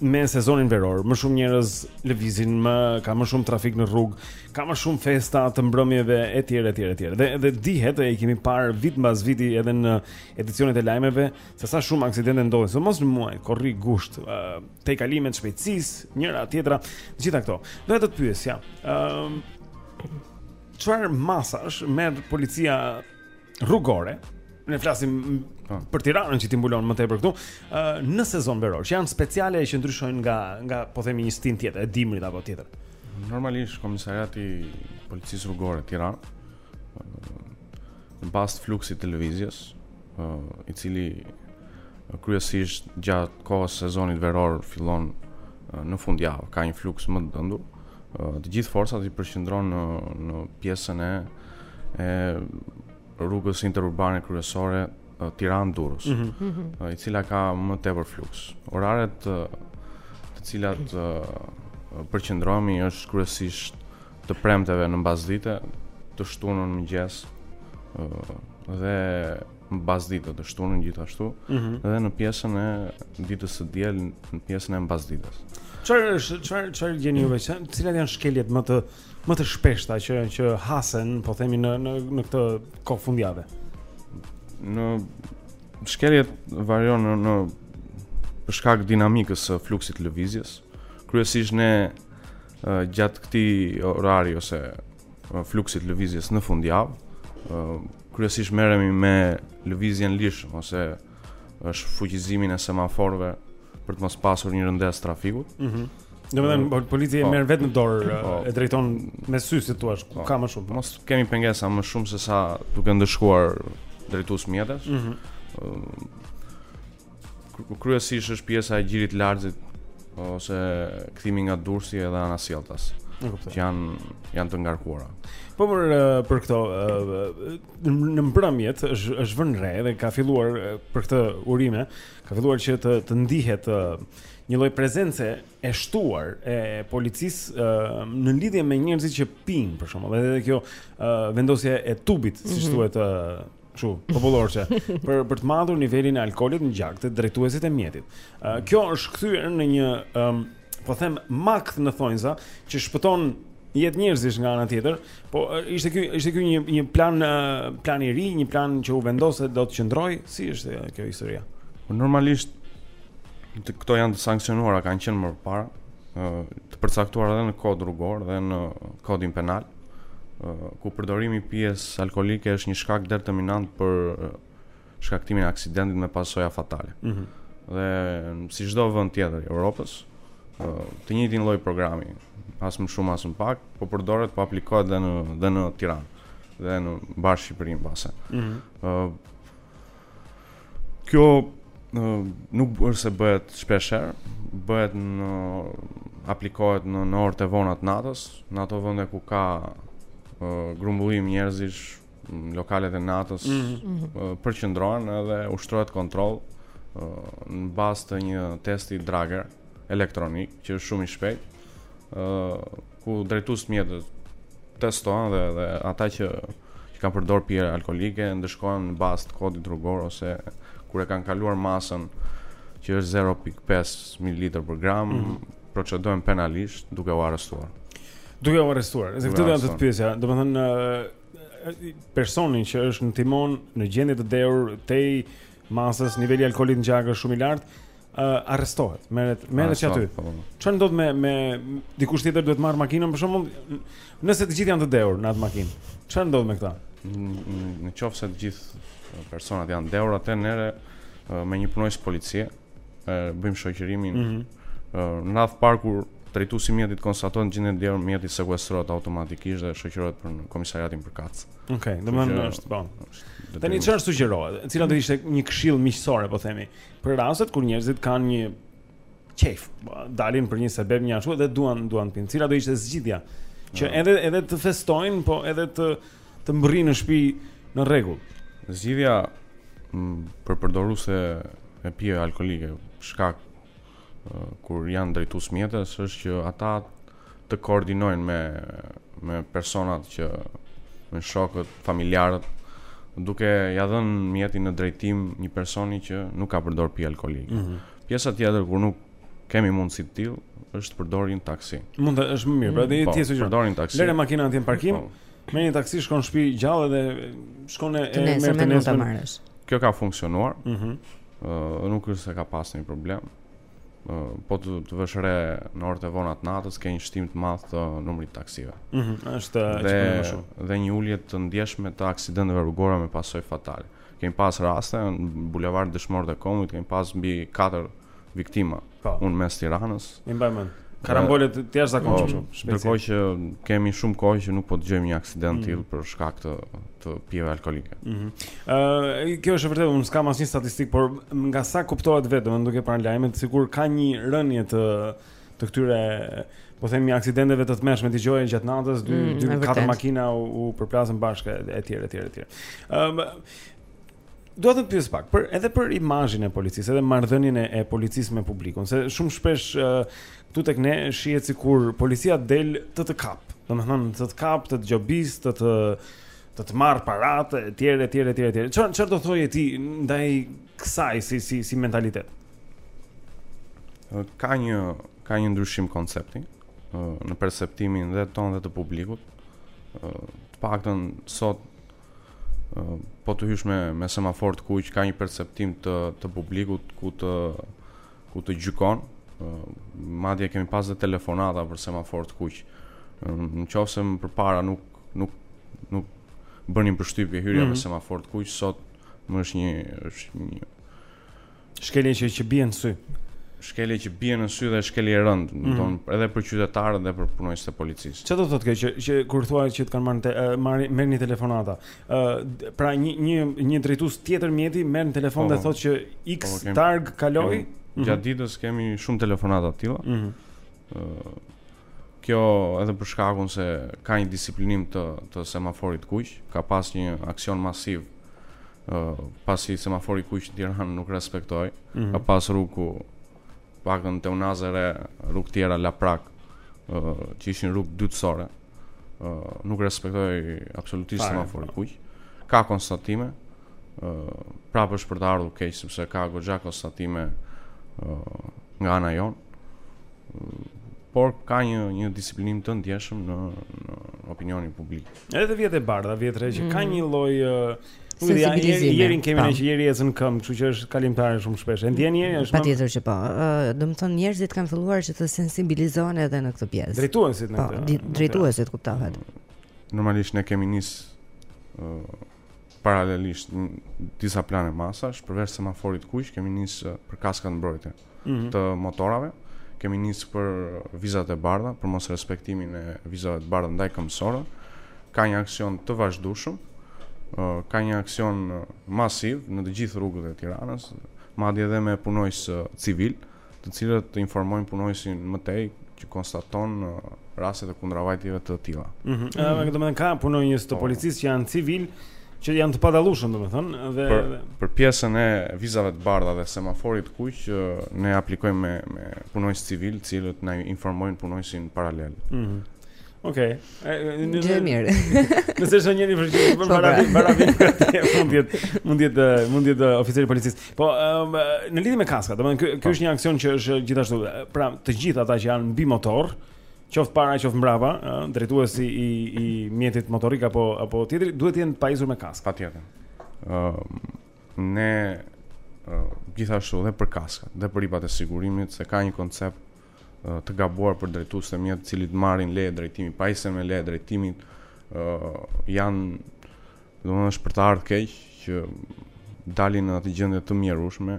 me sezonin veror, më shumë njerëz lëvizin, më ka më shumë trafik në rrugë, ka më shumë festa të mbrëmjeve etj etj etj. Dhe dhe dihet e kemi parë vit mbas viti edhe në edicionet e lajmeve, se sa shumë aksidente ndodhin, sidomos në muajt korrik-gusht, uh, tejkalimet e shpejtësisë, njëra, tjetra, të gjitha këto. Doja të të pyesja, um, çfarë masash merr policia rrugore, ne flasim po. për Tiranën që ti mbulon më tepër këtu, uh, në sezon veror, që janë speciale që ndryshojnë nga, nga po themi një stinë tjetër, e dimrit apo tjetër? Normalisht, komisariati i policisë rrugore, Tiranë, Në bazë të fluksit të lëvizjes, i cili kryesisht gjatë kohës sezonit veror fillon në fundjavë, ka një fluks më të dëndur. Të gjithë forcat i përqendron në në pjesën e e rrugës interurbane kryesore Tiranë Durrës, mm -hmm. e cila ka më tepër fluks. Oraret të cilat përqendrohemi është kryesisht të premteve në mbasdite, të shtunën në mëngjes dhe në mbasdite të shtunën, gjithashtu mm -hmm. dhe në pjesën e ditës së diel në pjesën e mbasdites. Çfarë është çfarë çfarë gjeni juve? Cilat janë shkeljet më të më të shpeshta që që hasen, po themi në në në këtë kohë fundjavë? Në shkeljet variojnë në në për shkak të dinamikës së fluksit të lëvizjes. Kryesisht ne Gjatë këtij orari ose fluksit lëvizjes në fundjavë, kryesisht merremi me lëvizjen lirshëm ose shfuqizimin e semaforëve për të mos pasur një rëndesë trafiku. Mhm. Mm Domethënë po, policia e po. merr vetë në dorë po. e drejton me sy si thua, po. ka më shumë. Po. Mos kemi pengesa më shumë se sa duke ndëshkuar drejtues mjetesh. Mhm. Mm Kryesisht është pjesa e Gjirit të Lalzit ose kthimi nga Durrësi edhe anasjelltas. Që janë janë të ngarkuara. Po për për këto në mbrëmje është është vënë re dhe ka filluar për këtë urime, ka filluar që të të ndihet një lloj prezence e shtuar e policisë në lidhje me njerëzit që pinë për shkakun. Edhe kjo vendosja e tubit, siç mhm. thuhet, kështu, popullorçe, për për të matur nivelin e alkoolit në gjak te drejtuesit e mjetit. Uh, kjo është kthyer në një um, po them makth në thonjza që shpëton jetë njerëzish nga ana tjetër, po ishte ky ishte ky një një plan plan i ri, një plan që u vendos e do të qëndrojë, si është kjo historia? Po normalisht këto janë të sanksionuara, kanë qenë më parë, të përcaktuara edhe në kod rrugor dhe në kodin penal. ku përdorimi i pijes alkoolike është një shkak determinant për shkaktimin e aksidentit me pasoja fatale. Mm -hmm. Dhe si çdo vend tjetër i Evropës, i njëjti lloj programi, as më shumë as më pak, po përdoret, po aplikohet dhe në dhe në Tiranë dhe në mbarë Shqipërinë pasë. Mm -hmm. Kjo nuk është se bëhet shpeshherë, bëhet në aplikohet në në orët e vona të natës, në ato vende ku ka uh, grumbullim njerëzish, lokalet e natës mm -hmm. uh, përqendrohen edhe ushtrohet kontroll uh, në bazë të një testi drager elektronik, që është shumë i shpejt, uh, ku drejtuesit e mjetit testohen dhe dhe ata që që kanë përdorur pije alkoolike ndëshkohen në bazë të kodit rrugor ose kur e kanë kaluar masën që është 0.5 ml për gram, mm -hmm. procedohen penalisht duke u arrestuar. Duke u arrestuar. Dhe këtë doja të pyesja, domethënë personin që është në timon në gjendje të dehur tej masës, niveli alkoolit në gjak është shumë i lartë, uh, arrestohet, merret ah, merret që aty. Po, po, po. Çfarë ndodh me me dikush tjetër duhet marrë makinën për shembull, nëse të gjithë janë të dehur në atë makinë. Çfarë ndodh me këta? Në qoftë se të gjithë personat janë dehur atëherë me një punonjës policie, e bëjmë shoqërimin. Mm -hmm. Në rast kur drejtuesi i mjetit konstatohet në gjendje të dehur, mjeti sekuestrohet automatikisht dhe shoqërohet për në komisariatin përkatës. Okej, okay, domethënë është, po. Tani çfarë sugjerohet? Cila do ishte një këshillë miqësore, po themi? Ëh, Për rastet kur njerëzit kanë një qejf, dalin për një sebeb një ashtu dhe duan të pinë. Cila do ishte zgjidhja? Që ah. edhe edhe të festojnë, po edhe të të mbërrijnë në shtëpi në rregull. Zgjidhja për përdoruesit e pijeve alkoolike, shkak kur janë drejtues mjetesh është që ata të koordinojnë me me personat që me shokët, familjarët, duke ia dhënë mjetin në drejtim një personi që nuk ka përdor pije alkoolike. Mm -hmm. Pjesa tjetër kur nuk kemi mundësi të tillë është të përdorin taksi. Mund të është më mirë, pra dhe po, ti e sugjeron. Përdorin taksi. Lëre makinën atje në parkim. Po. Merr një taksi shkon në shtëpi gjallë dhe shkon e merr nesër. Kjo ka funksionuar. Mhm. Mm nuk është se ka pasur një problem. po të, të vësh re në orët e vona të natës ke një shtim të madh të numrit të taksive. Ëh, mm -hmm, është dhe, më shumë. Dhe një ulje të ndjeshme të aksidenteve rrugore me pasojë fatale. Kemi pas raste në bulevard Dëshmorët e Kombit, kemi pas mbi 4 viktima. Po. Mu në mes Tiranës. I mbaj mend. Karambole të jashtëzakonshëm. Po, Ndërkohë që kemi shumë kohë që nuk po dëgjojmë një aksident mm. të tillë për shkak të të pijeve alkoolike. Ëh, mm -hmm. kjo është e vërtetë, unë s'kam asnjë statistikë, por nga sa kuptohet vetë, domethënë duke parë lajmet, sikur ka një rënie të të këtyre po themi aksidenteve të tmerrshme dëgjoje gjatë natës, dy mm, dy katër makina u, u përplasën bashkë etj etj etj. Ëm um, Dua të të pyes pak, për edhe për imazhin e policisë, edhe marrëdhënien e, e policisë me publikun, se shumë shpesh uh, Këtu tek ne shihet sikur policia del të të kap. Domethënë të të kap, të të gjobisë, të të të të marrë paratë etj etj etj etj. Çfarë çfarë do thoshe ti ndaj kësaj si si si mentalitet? Ka një ka një ndryshim koncepti në perceptimin dhe tonin dhe të publikut. Të paktën sot po të hysh me me semafor të kuq ka një perceptim të të publikut ku të ku të gjykon, madje kemi pas dhe telefonata për semafor të kuq. Në qoftë se më përpara nuk nuk nuk bënte përshtypje hyrja mm -hmm. për semafor të kuq, sot më është një është një shkelje që që bie në sy. Shkelje që bie në sy dhe shkelje e rëndë, mm -hmm. edhe për qytetarët dhe për punonjësit e policisë. Çfarë do të thotë kjo që që kur thua që të kanë marrë marrë merrni telefonata? Ë, pra një një një drejtues tjetër mjeti merr në telefon Po, dhe po. thotë që X Po, po, kemi- targë kaloi. Kemi- Mhm. Gjatë ditës kemi shumë telefonata të tilla. Mhm. Ë, Kjo edhe për shkakun se ka një disiplinim të të semaforit kuq, ka pas një aksion masiv ë pasi semafori i kuq në Tiranë nuk respektohej. Mhm. Ka pas rrugë ku paktën te Unaza e Re, rrugë tjera Laprak, ë që ishin rrugë dytësore. nuk respektohej absolutisht semafori i kuq. Ka konstatime, prapë është për të ardhur keq sepse ka goxha konstatime nga ana jonë. Por ka një një disiplinim të ndjeshëm në në opinionin publik. Edhe vijat e bardha, vë re që mm. ka një lloj sensibilizimi. Jerin kemi ne që Jeri ecën në këmbë, kështu që është kalimtare shumë shpesh. E ndjen Jeri është. Patjetër që po. Domethënë njerëzit kanë filluar që të sensibilizohen edhe në këtë pjesë. Drejtuesit në po, këtë. Po, drejtuesit kuptohet. Normalisht ne kemi nis paralelisht disa plane masash përveç semaforit kuq kemi nis për kaskat mbrojtëse. mhm. të motorave. Kemi nisë për vizat e bardha, për mosrespektimin e vizave të bardha ndaj këmbësorëve. Ka një aksion të vazhdushëm, ka një aksion masiv në të gjithë rrugët e Tiranës, madje edhe me punonjës civilë, të cilët të informojnë punonjësin më tej që konstaton uh, raste të kundravajtjeve të tilla. Ëh, mm -hmm. domethënë ka punonjës të po. policisë që janë civilë që janë të padallushëm domethënë dhe për, për pjesën e vizave të bardha dhe semaforit kuq ne aplikojmë me me punonjës civilë, të cilët na informojnë punonjësin paralel. Ëh. Mm Okej. Okay. Një gjë e mirë. Nëse është njëri vërtet përpara para vijave këtë, mund të jetë mund të jetë mund të jetë oficer i policisë. Po, um, në lidhje me kaskat, domethënë ky ky po. është një aksion që është gjithashtu, pra të gjithë ata që janë mbi motor, qoftë para, qoftë mbrapa, drejtuesi i i mjetit motorik apo apo tjetri, duhet të jenë të pajisur me kaskë. Patjetër. Ëm um, ne uh, gjithashtu edhe për kaskat dhe për ripat e sigurimit se ka një koncept të gabuar për drejtues të mjeteve të cilët marrin leje drejtimi, pajisen me leje drejtimi, janë, domethënë është për të ardhë keq, që dalin në atë gjendje të mjerushme,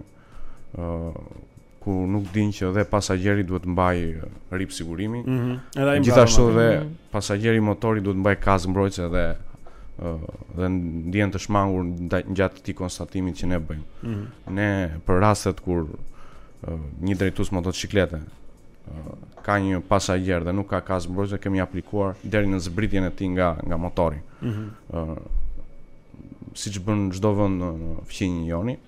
ku nuk dinë që dhe pasagjeri duhet të mbajë rrip sigurimi, mm -hmm. gjithashtu dhe mm -hmm. pasagjeri i motorit duhet të mbajë kaskë mbrojtëse dhe dhe ndihen të shtangur gjatë këtij konstatimi që ne bëjmë. Mm -hmm. Ne për rastet kur Një drejtues motoçiklete ka një pasagjer dhe nuk ka kaskë mbrojtëse kemi aplikuar deri në zbritjen e tij nga nga motori. Ëh. Mm -hmm. Siç bën çdo vend fqinj i joni,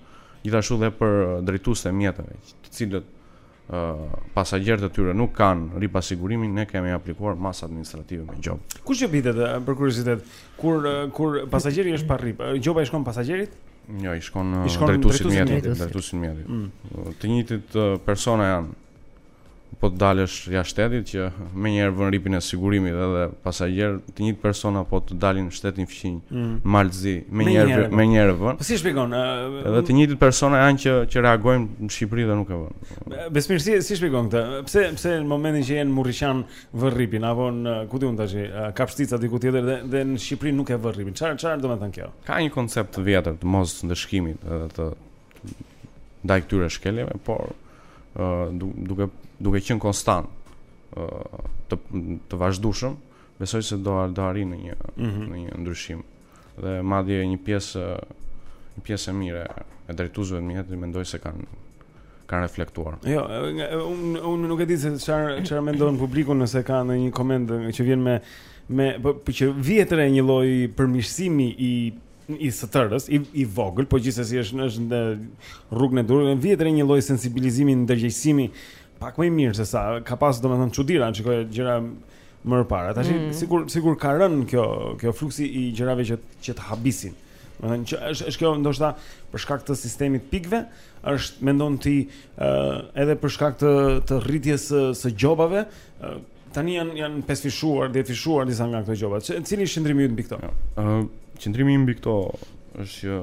gjithashtu dhe për drejtues të mjeteve, të cilët pasagjerët e tyre nuk kanë rripa sigurimi, ne kemi aplikuar masa administrative me gjobë. Kush gjobitet, për kuriozitet, Kur kur pasagjeri është pa rrip, gjoba i shkon pasagjerit? Jo, i shkon drejtuesit mjetit, drejtuesit mjetit. Mm. Të njëjtit persona janë po të dalësh jashtë shtetit që menjëherë vën rripin e sigurimit dhe edhe pasagjer të njëjtë persona po të dalin shtetin fqinj mm. Mal i Zi menjëherë menjëherë po. vën. Po si e shpjegon? Edhe të njëjtit persona janë që që reagojnë në Shqipëri dhe nuk e vën. Besmir, si e shpjegon këtë? Pse pse në momentin që janë Muriqan vë rripin apo në ku di unë tash, Kapshtica diku tjetër dhe dhe në Shqipëri nuk e vë rripin. Çfarë çfarë domethënë kjo? Ka një koncept të vjetër të mosndëshkimit edhe të ndaj këtyre shkeljeve, por ë uh, duke duke qenë konstant ë uh, të të vazhdueshëm, besoj se do do arrijmë në një mm -hmm. në një ndryshim. Dhe madje një pjesë një pjesë e mirë e drejtuesve të mjeteve mendoj se kanë kanë reflektuar. Jo, unë un nuk e di se çfarë çfarë mendon publiku nëse ka ndonjë koment që vjen me me po, po që vihet re një lloj përmirësimi i i së tërës, i, i vogël, po gjithsesi është është në rrugën e duhur, vihet re një lloj sensibilizimi ndërgjegjësimi pak më i mirë sesa ka pas domethënë çudira, shikoj gjëra më parë. Tash mm. sikur sikur ka rënë kjo kjo fluksi i gjërave që që të habisin. Domethënë që është është kjo ndoshta për shkak të sistemit të pikëve, është mendon ti uh, edhe për shkak të të rritjes së, së gjobave, uh, tani janë janë pesëfishuar, dhjetëfishuar disa nga këto gjoba. Cili është qëndrimi yt mbi këto? Ëh, jo, uh, qëndrimi mbi këto është që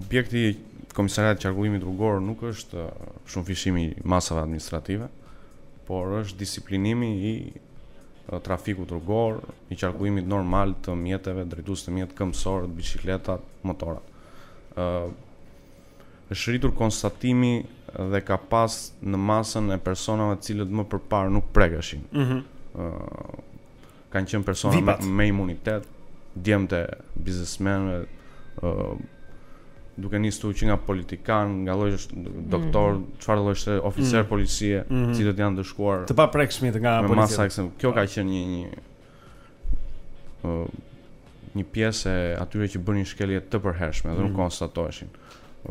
objekti i komisariatit të qarkullimit rrugor nuk është shumëfishimi i masave administrative. por është disiplinimi i trafikut rrugor, i qarkullimit normal të mjeteve, drejtuesit e mjeteve, këmbësorët, biçikletat, motorat. ë është rritur konstatimi dhe ka pas në masën e personave të cilët më përpara nuk prekeshin. Ëh. Mm -hmm. kanë qenë persona me, me imunitet, djemtë e biznesmenëve, ë duke nisur që nga politikan, çfarë lloj doktor, mm. çfarë mm. lloj oficer mm. policie, mm -hmm. të cilët janë ndëshkuar të paprekshmit nga policia. Me masa. E kjo, kjo ka qenë një një ë një pjesë e atyre që bënin shkelje të përhershme dhe mm. nuk konstatoheshin.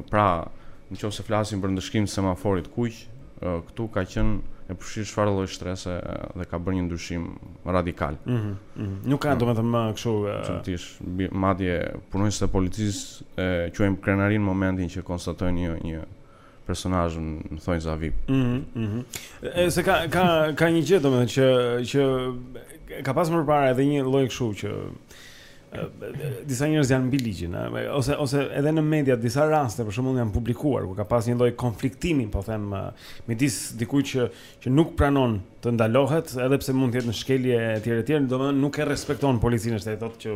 Pra, në qoftë se flasim për ndëshkim të semaforit kuq, këtu ka qenë e përfshirë çfarë lloj shtrese dhe ka bërë një ndryshim radikal. Mm -hmm, mm -hmm. Nuk ka domethënë më kështu çudirash. Madje punonjësit e policisë e quajnë krenari në momentin që konstatojnë një një personazh në thonjëza VIP. Mm -hmm, mm -hmm. Se ka ka ka një gjë domethënë që që ka pasur më parë edhe një lloj kështu që disa njerëz janë mbi ligjin, ose ose edhe në media disa raste për shembull janë publikuar ku ka pas një lloj konfliktimi, po them, midis dikujt që që nuk pranon të ndalohet, edhe pse mund të jetë në shkelje etj etj, domethënë nuk e respekton policinë e shtetit, thotë që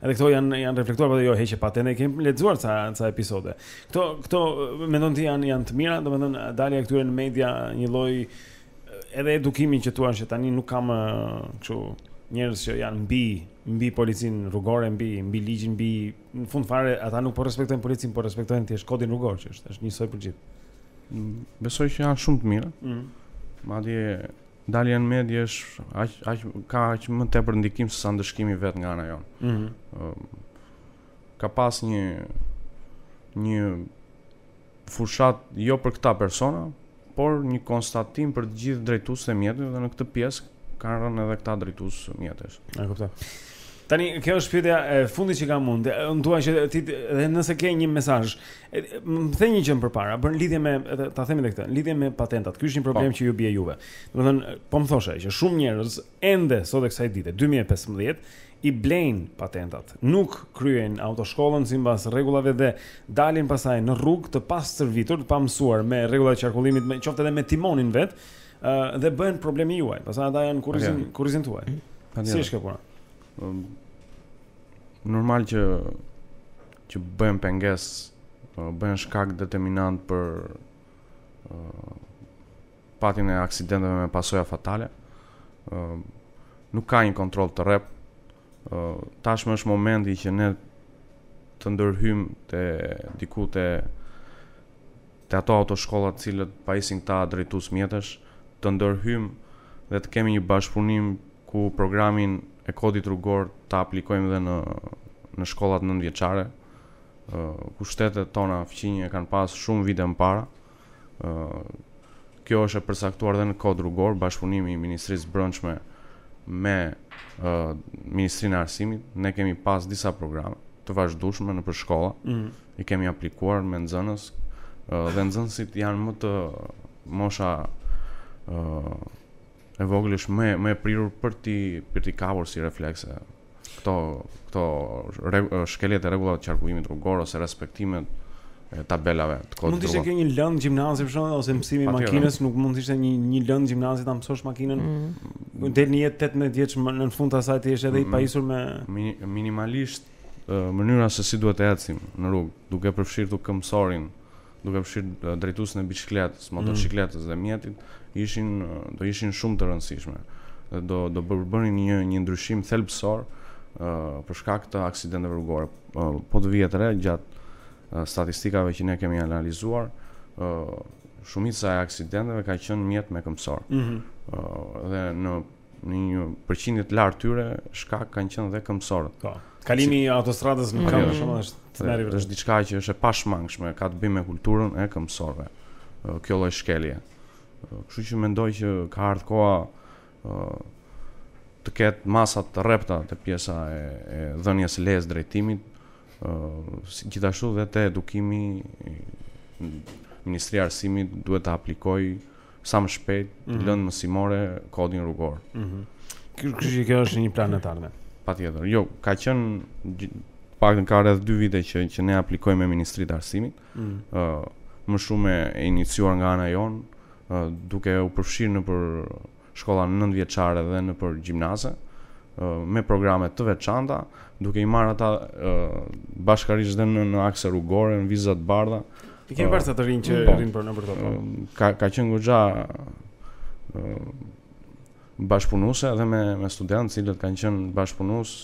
edhe këto janë janë reflektuar apo jo, heqje patente, kemi lexuar ca ca episode. Këto këto mendon ti janë janë të mira, domethënë dalja e këtyre në media një lloj Edhe edukimi që thua që tani nuk ka më kështu njerëz që janë mbi mbi policinë rrugore, mbi mbi ligjin, mbi në fund fare ata nuk po respektojnë policinë, po respektojnë thjesht kodin rrugor që është, është njësoj për të gjithë. Mm, besoj që janë shumë të mira. Mm. Madje dalja në media është aq aq ka aq më tepër ndikim se sa ndëshkimi vet nga ana jonë. Mm. Ka pas një një fushatë jo për këta persona, por një konstatim për të gjithë drejtuesit e mjeteve dhe në këtë pjesë kanë rënë edhe këta drejtues mjetesh. E kuptoj. Tani kjo është pyetja e fundit që kam unë. Unë dua që ti dhe nëse ke një mesazh, më the një gjë më përpara, por lidhje me, ta themi edhe këtë, lidhje me patentat. Ky është një po. problem që ju bie juve. Domethënë, po më thoshe që shumë njerëz Ende sot e kësaj dite, 2015, i blejnë patentat, nuk kryejnë autoshkollën sipas rregullave dhe dalin pastaj në rrugë të pastërvitur, të pamësuar me rregullat e qarkullimit, me qoftë edhe me timonin vet, ë dhe bëhen problemi juaj. Pastaj ata janë kurrizin, Patjetër. kurrizin tuaj. Si Patjetër. është kjo puna? Ëm, normal që që bëhen pengesë, ë, bëhen shkak determinant për ë Patjen e aksidenteve me pasoja fatale. Nuk ka një kontroll të rrep. Tashmë është momenti që ne të ndërhyjmë te diku te te ato autoshkolla të cilat pajisin këta drejtues mjetesh, të ndërhyjmë dhe të kemi një bashkëpunim ku programin e kodit rrugor ta aplikojmë dhe në në shkollat nëntëvjeçare, ku shtetet tona fqinje e kanë pas shumë vite më para. Kjo është e përcaktuar dhe në kod rrugor, bashkëpunimi i Ministrisë së Brendshme me Ministrinë e Arsimit, ne kemi pas disa programe të vazhdueshme nëpër shkolla. Mm. I kemi aplikuar me nxënës dhe nxënësit janë më të mosha e vogël është më më e prirur për t'i për t'i kapur si reflekse. këto këto shkeljet e rregullave të qarkullimit rrugor ose respektimet e tabelave të kodit. Mund të ishte kjo një lëndë gjimnazi për shkak ose mësimi i makinës, nuk mund të ishte një një lëndë gjimnazi ta mësosh makinën. Mm. Del në jetë 18 vjeç në fund të asaj ti je edhe i mm. pajisur me minimalisht mënyra se si duhet të ecim në rrugë, duke përfshirë tu këmbësorin duke përfshirë drejtuesin e biçikletës, mm. motoçikletës dhe mjetit, ishin do ishin shumë të rëndësishme. Dhe do do përbënin një një ndryshim thelbësor ë për shkak të aksidenteve rrugore. Po të vihet re gjatë statistikave që ne kemi analizuar, ë shumica e aksidenteve ka qenë mjet me këmbësor. Mm -hmm. ë dhe në Në një përqindje të lartë të tyre, shkak kanë qenë dhe këmbësorët. Po. Kalimi i autostradës në këmbë mm. shumë është tmerr i vërtetë. Është diçka që është e pashmangshme, ka të bëjë me kulturën e këmbësorëve. Kjo lloj shkelje. Kështu që mendoj që ka ardhur koha të ketë masa të rrepta te pjesa e, e dhënies së lejes së drejtimit, si gjithashtu dhe te edukimi Ministria e Arsimit duhet të aplikojë sa më shpejt mm -hmm. lëndë mësimore kodin rrugor. Mhm. Mm Kështu që është një plan i së ardhmes. Patjetër. Jo, ka qenë paktën ka rreth 2 vite që që ne aplikojmë me Ministrinë e Arsimit. Ëh, mm -hmm. uh, më shumë e iniciuar nga ana jonë, uh, duke u përfshirë nëpër shkolla nëntëvjeçare dhe nëpër gjimnaze. Ëh, me programe të veçanta, duke i marrë ata bashkërisht dhe në, në akse rrugore, në vizat e bardha, I kemi po. parë sa të rinj që po. rrin për në për topë. Ka ka qenë goxha bashkëpunuese edhe me me studentë, të cilët kanë qenë bashkëpunues.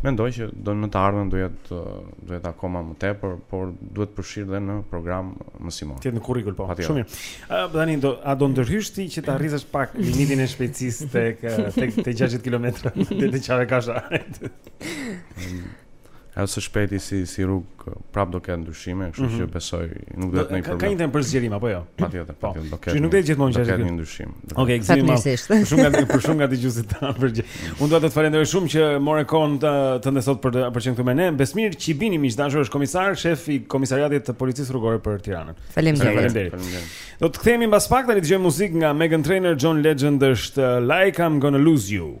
Mendoj që do në të ardhmen do jetë do jetë akoma më tepër, por duhet përfshirë edhe në program mësimor. Ti në kurrikul po. Shumë mirë. Ë tani do a do ndërhysh ti që ta rrisësh pak limitin e shpejtësisë tek tek te 60 kilometra te te Qafë Kashari. Edhe së shpejti si si rrugë prap do ketë ndryshime, kështu që mhm. besoj nuk do ketë ndonjë problem. Ka një tender për zgjerim apo jo? Patjetër, po. patjetër do ketë. Që nuk do jetë gjithmonë gjashtë. Ka një ndryshim. Okej, gëzim. Për shumë nga për shumë nga të gjithë ta për gjë. Unë dua të të falënderoj shumë që more kohën tënde sot për të për qenë këtu me ne. Besmir Çibini miq të dashur është komisar, shef i Komisariatit të Policisë Rrugore për Tiranën. Faleminderit. Faleminderit. Do të kthehemi mbas pak tani të dëgjojmë muzikë nga Meghan Trainor, John Legend është Like I'm Gonna Lose You.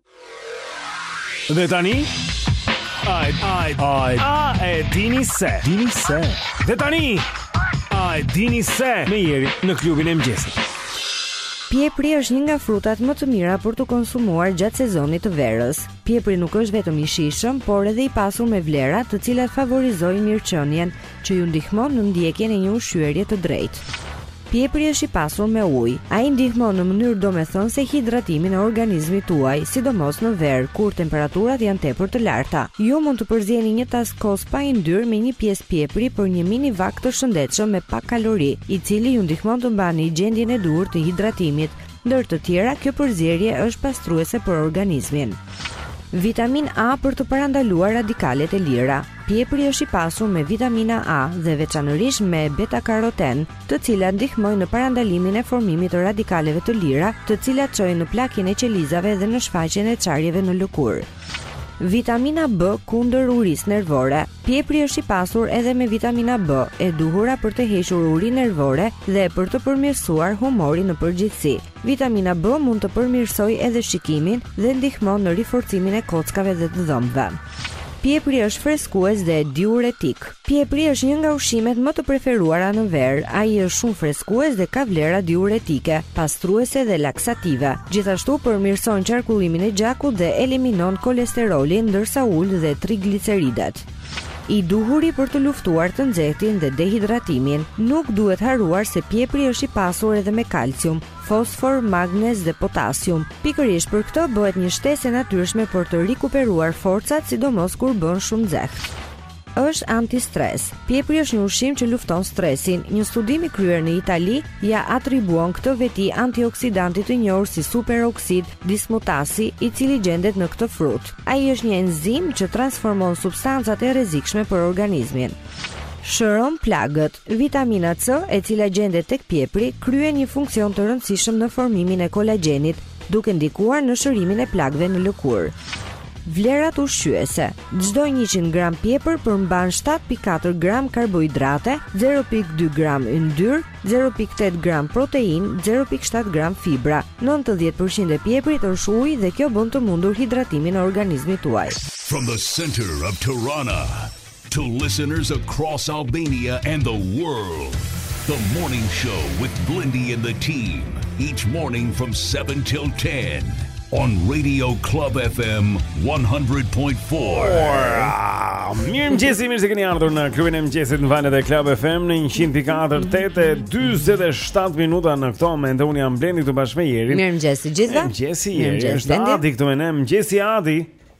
Dhe tani Ai ai ai a e dini se dini se Dhe tani Ai dini se me Jerin në klubin e mëngjesit Pjepri është një nga frutat më të mira për t'u konsumuar gjatë sezonit të verës. Pjepri nuk është vetëm i shijshëm, por edhe i pasur me vlera të cilat favorizojnë mirëqenien, që ju ndihmon në ndjekjen e një ushqyerjeje të drejtë. Pjepri është i pasur me ujë. Ai ndihmon në mënyrë domethënëse hidratimin e organizmit tuaj, sidomos në verë, kur temperaturat janë tepër të larta. Ju mund të përzieni një tas kos pa yndyrë me një pjesë pjepri për një mini vakt të shëndetshëm me pak kalori, i cili ju ndihmon të mbani gjendjen e duhur të hidratimit, Ndër të tjera, kjo përzierje është pastruese për organizmin. Vitamin A për të parandaluar radikalet e lira. Pjepri është i pasur me vitamina A dhe veçanërisht me beta-karoten, të cilat ndihmojnë në parandalimin e formimit të radikaleve të lira, të cilat çojnë në plakjen e qelizave dhe në shfaqjen e çarjeve në lëkurë. Vitamina B kundër urisë nervore. Pjepri është i pasur edhe me vitamina B, e duhura për të hequr urinë nervore dhe për të përmirësuar humorin në përgjithësi. Vitamina B mund të përmirësojë edhe shikimin dhe ndihmon në riforcimin e kockave dhe të dhëmbëve. Pjepri është freskues dhe diuretik. Pjepri është një nga ushqimet më të preferuara në verë. Ai është shumë freskues dhe ka vlera diuretike, pastruese dhe laksative. Gjithashtu përmirëson qarkullimin e gjakut dhe eliminon kolesterolin, ndërsa ul dhe trigliceridet. I duhuri për të luftuar të nxehtin dhe dehidratimin. Nuk duhet harruar se pjepri është i pasur edhe me kalcium, fosfor, magnez dhe potasium. Pikërisht për këtë bëhet një shtesë e natyrshme për të rikuperuar forcat, sidomos kur bën shumë nxehtë. Është antistres. Pjepri është një ushqim që lufton stresin. Një studim i kryer në Itali ia atribuon këtë veti antioksidantit të njohur si superoksid dismutasi, i cili gjendet në këtë frut. Ai është një enzim që transformon substancat e rrezikshme për organizmin. Shëron plagët. Vitamina C, e cila gjendet tek pjepri, kryen një funksion të rëndësishëm në formimin e kolagjenit, duke ndikuar në shërimin e plagëve në lëkurë. Vlerat ushqyese, çdo 100 gram pjepër përmban 7.4 gram karbohidrate, 0.2 gram yndyrë, 0.8 gram protein, 0.7 gram fibra. 90% e pjeprit është ujë dhe kjo bën të mundur hidratimin e organizmit tuaj. From the center of Tirana To listeners across Albania and the world, the morning show with Blendi and the team, each morning from 7 till 10 on Radio Club FM 100.4. Mirëmëngjesi, mirë se keni ardhur në klubin e mëngjesit në valët e Club FM në 100.4, 8 e 27 minuta në këtë moment. Unë jam Blendi këtu bashkë me Jerin. Mirëmëngjesi, të gjithë. Mëngjesi, Jeri, është Adi këtu me ne, mëngjesi Adi.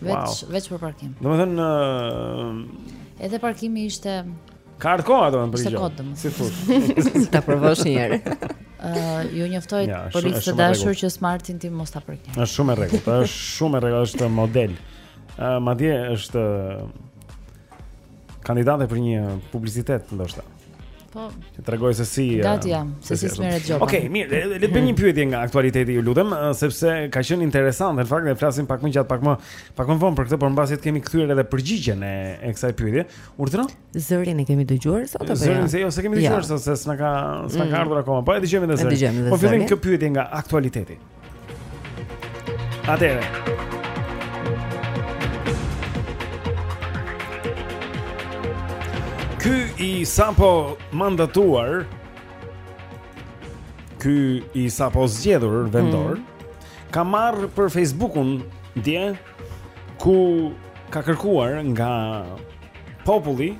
Veç veç për parkim. Domethënë uh... edhe parkimi ishte Ka ardhur koha domethënë për gjë. Si thosh? Ta provosh një herë. Uh, ju njoftoj ja, policë të dashur që smartin tim mos ta prekni. Është shumë e rregullt, është shumë e rregullt, është model. Uh, madje është kandidate për një publicitet ndoshta. Po. T'i tregoj se si Gati eh, jam, se si s'merret gjoba. Okej, okay, mirë, le të bëjmë një pyetje nga aktualiteti, ju lutem, eh, sepse ka qenë interesante. Në fakt ne flasim pak më gjatë, pak më pak më vonë për këtë, por mbasi të kemi kthyer edhe përgjigjen e, e kësaj pyetjeje. Urdhëro? Zërin e kemi dëgjuar sot apo jo? Zërin se jo, s'e kemi dëgjuar sot, se s'na ka s'na ka mm. ardhur akoma. Po e dëgjojmë edhe zërin. Po fillimisht pyetje nga aktualiteti. Atëherë. Ky i sapo mandatuar Ky i sapo zgjedhur vendor mm -hmm. ka marrë Facebookun dje ku ka kërkuar nga populli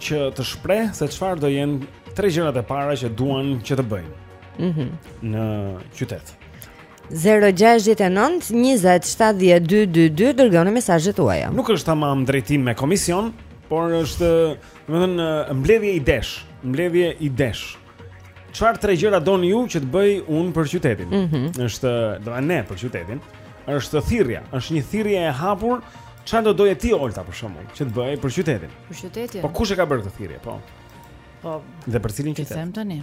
që të shprehë se çfarë do jenë tre gjërat e para që duan që të bëjnë. mm -hmm. në qytet. 069 2070222 dërgoni mesazhet tuaja. Nuk është tamam drejtim me komisione, por është, domethënë, mbledhje idesh, mbledhje idesh. Çfarë tre gjëra doni ju që të bëj unë për qytetin? Mm -hmm. Është, domethënë për qytetin. Është thirrja, është një thirrje e hapur. Ça do doje ti Olta për shembull që të bëj për qytetin? Për qytetin. Po kush e ka bërë këtë thirrje, po? Po. Dhe për cilin qytet? Them tani.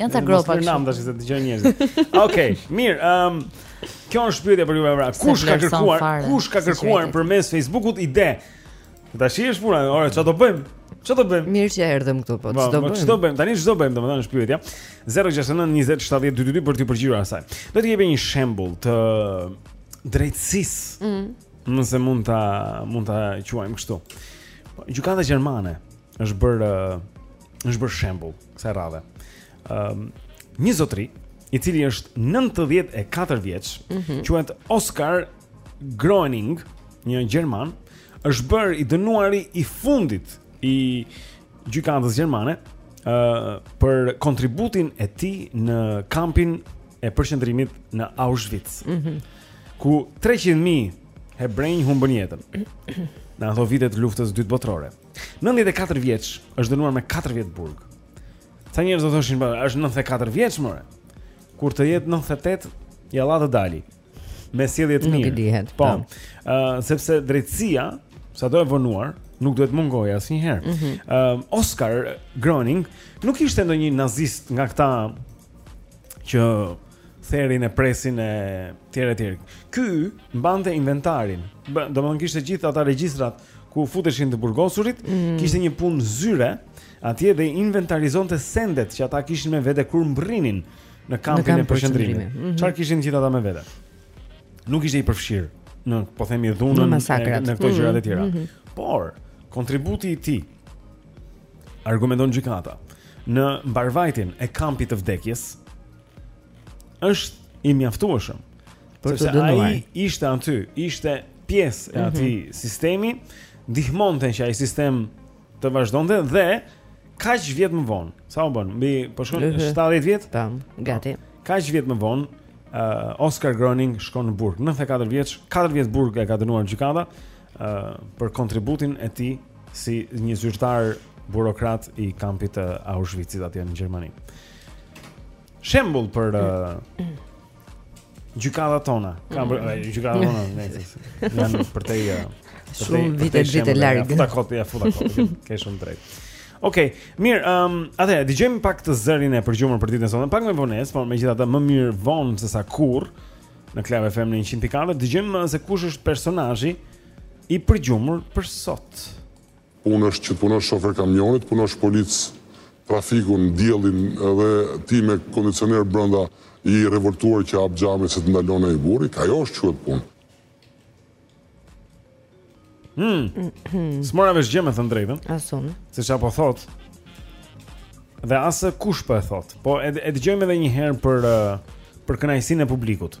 Janë tërë gropa. Mos na i thash se dëgjojnë njerëzit. Okej, okay, mirë. Ëm um, Kjo është pyetja për juve, vrap. Kush ka kërkuar? Kush ka kërkuar përmes Facebookut ide? Tash i është puna, ore çfarë do bëjmë? Çfarë do bëjmë? Mirë që erdhëm këtu, po çfarë do bëjmë? Çfarë do bëjmë? Tani çfarë do bëjmë? Domethënë është pyetja. 069 20 70 222 për t'iu përgjigjur asaj. Do të jap një shembull të drejtësisë. Mm. Nëse mund ta mund ta quajmë kështu. Gjykata gjermane është bërë është bërë shembull kësaj rradhe. Ëm um, një zotëri i cili është 94 vjeç, mm -hmm. quhet Oscar Groening, një gjerman, është bërë i dënuari i fundit i gjykatës gjermane ë uh, për kontributin e tij në kampin e përqendrimit në Auschwitz. Mm -hmm. Ku 300.000 hebrenj humbën jetën. Në ato vite të luftës dytë botërore. 94 vjeç, është dënuar me 4 vjet burg. Ca njerëz do thoshin, po, është 94 vjeç more. Kur të jetë 98, jalla të dali. Me sjellje të mirë. Nuk e dihet. Po. Ëh, po. uh, sepse drejtësia, sado e vonuar, nuk duhet mungojë asnjëherë. Ëh, mm -hmm. uh, Oscar Groening nuk ishte ndonjë nazist nga këta që therin e presin e tjera e tjera. Ky mbante inventarin, domethënë kishte gjithë ata regjistrat ku futeshin të burgosurit, mm. kishte një punë zyre atje dhe inventarizonte sendet që ata kishin me vete kur mbërrinin në kampin e përqendrimit. Çfarë mm -hmm. kishin gjithë ata me vete? Nuk ishte i përfshirë në, po themi, dhunën në, e, në këto gjërat e tjera. Mm -hmm. Por, kontributi i ti, argumenton gjykata, në mbarëvajtjen e kampit të vdekjes, është i mjaftueshëm. Për të dënuar. Ai ishte aty, ishte pjesë e mhm. atij mm -hmm. sistemi, ndihmonte që ai sistem të vazhdonte dhe kaq vjet më vonë, sa u bënë? Mbi po shkon 70 mhm. vjet? Tani, po, gati. Kaq vjet më vonë, uh, Oscar Groening shkon në burg, 94 vjeç, 4 vjet burg e ka dënuar gjykata uh, për kontributin e tij si një zyrtar burokrat i kampit të Auschwitz-it atje në Gjermani. shembull për uh, gjykatat tona. Ka mm. Eh, gjykatat tona, nëse janë për të ja. Shumë vite vite larg. Futa kot, ia futa kot. Ke shumë të drejtë. Okej, okay, mirë, ëm, um, atëherë dëgjojmë pakëz zërin e përgjumur për ditën e sotme, pak më vonë, por megjithatë më mirë vonë sesa kurrë në Club FM në 100.4, dëgjojmë se kush është personazhi i përgjumur për sot. Punë është që të punosh shofer kamioni, të punosh polic trafiku në diellin dhe ti me kondicioner brenda i revoltuar që hap xhamin se të ndalon ai burri, ajo është quhet punë. Hmm. S'mora vesh gjë me thënë drejtën. As unë. Se çfarë po thot? Dhe as se kush po e thot. Po e, e dëgjojmë edhe një herë për për kënaqësinë e publikut.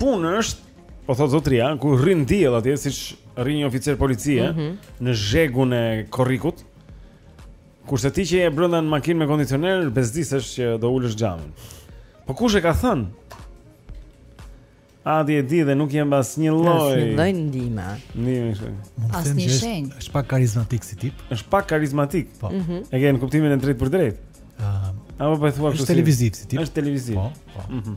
punë është, po thot zotëria, kur rri në diell atje siç rri një oficer policie mm -hmm. në zhegun e korrikut. Kurse ti që je brenda në makinë me kondicioner, bezdisesh që do ulësh xhamin. Po kush e ka thënë? Adi e di dhe nuk jep asnjë lloj Asnjë lloj ndihme Asnjë shenjë Asnjë shenjë është pak karizmatik si tip është pak karizmatik Po mm -hmm. E ke në kuptimin e drejtpërdrejtë uh, Apo për po e thua kështu Është televiziv si tip është televiziv Po, po. Mm -hmm.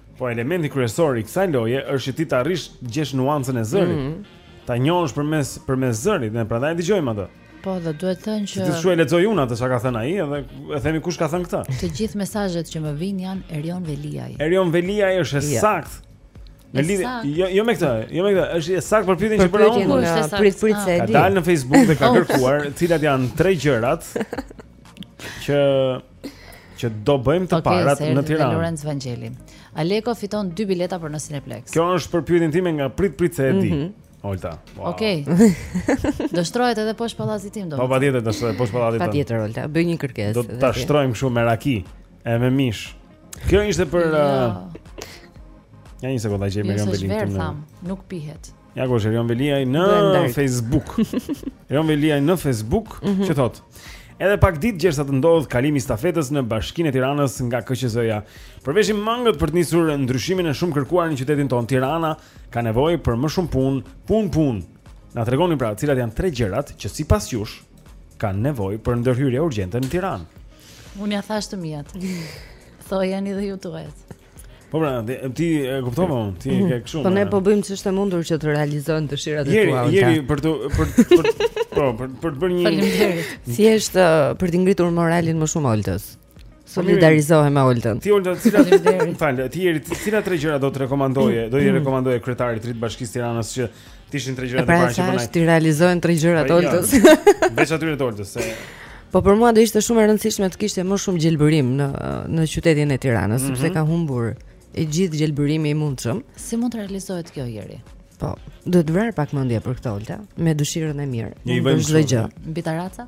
Po elementi kryesor i kësaj loje është që ti të arrish gjesh nuancën e zërit. Mm -hmm. Ta njohësh përmes përmes zërit, ne prandaj e dëgjojmë atë. Po, dhe duhet thënë që Ti thua lexoj unë atë ç'ka thënë ai, edhe e themi kush e ka thënë këtë. Të gjithë mesazhet që më vijnë janë Erion Veliaj. Erion Veliaj është e ja. saktë. Në lidhje, jo jo me këtë, jo me këtë, është e saktë për pyetjen që bëra unë. Është prit prit se e di. Ka dalë në Facebook dhe ka kërkuar cilat janë tre gjërat që që do bëjmë të okay, parat në Tiranë. Okej, sërë Lorenz Vangeli. Aleko fiton dy bileta për në Cineplex. Kjo është për pyetin time nga prit prit se e di. Mm -hmm. Olta. Wow. Okej. Okay. Do shtrohet edhe poshtë pallatit tim do. Po patjetër do shtrohet poshtë pallatit tim. Patjetër Olta, bëj një kërkesë. Do ta shtrojmë kështu me raki e me mish. Kjo ishte për jo. uh, Ja një sekondë që Erion Veliaj. Nuk pihet. Ja ku është Erion Veliaj në Facebook. Erion Veliaj në Facebook, mm -hmm. që thotë. Edhe pak ditë gjersa të ndodhë kalimi i stafetës në bashkinë e Tiranës nga KQZ-ja. Përveshim mangët për të nisur ndryshimin e shumë kërkuar në qytetin tonë. Tirana ka nevojë për më shumë punë, punë, punë. Na tregoni pra, cilat janë tre gjërat që sipas jush kanë nevojë për ndërhyrje urgjente në Tiranë? Unë ja thash të miat. Thojani dhe ju tuajt. Po pra, ti e kupton më, ti e ke kështu. Po ne po bëjmë ç'është e mundur që të realizojmë dëshirat e tua. Jeri, jeri për të për për po, për për të bërë një Faleminderit. Thjesht uh, për të ngritur moralin më shumë Oltës. Po, Solidarizohem me Oltën. Ti Olta, cila më fal, ti jeri, cilat tre gjëra do të rekomandoje? Do i mhm. rekomandoje kryetarit të ri të Bashkisë Tiranës që Të ishin tre gjëra të pra, para që bënaj. T'i realizojnë tre gjërat e Oltës. Veç atyre të Oltës, se Po për mua do ishte shumë e rëndësishme të kishte më shumë gjelbërim në në qytetin e Tiranës, mm -hmm. sepse ka humbur gjithë gjelbërimi i mundshëm. Si mund të realizohet kjo Jeri? Po, duhet vrarë pak mendje për këtë Olta, me dëshirën e mirë. Një vend çdo gjë. Mbi tarraca?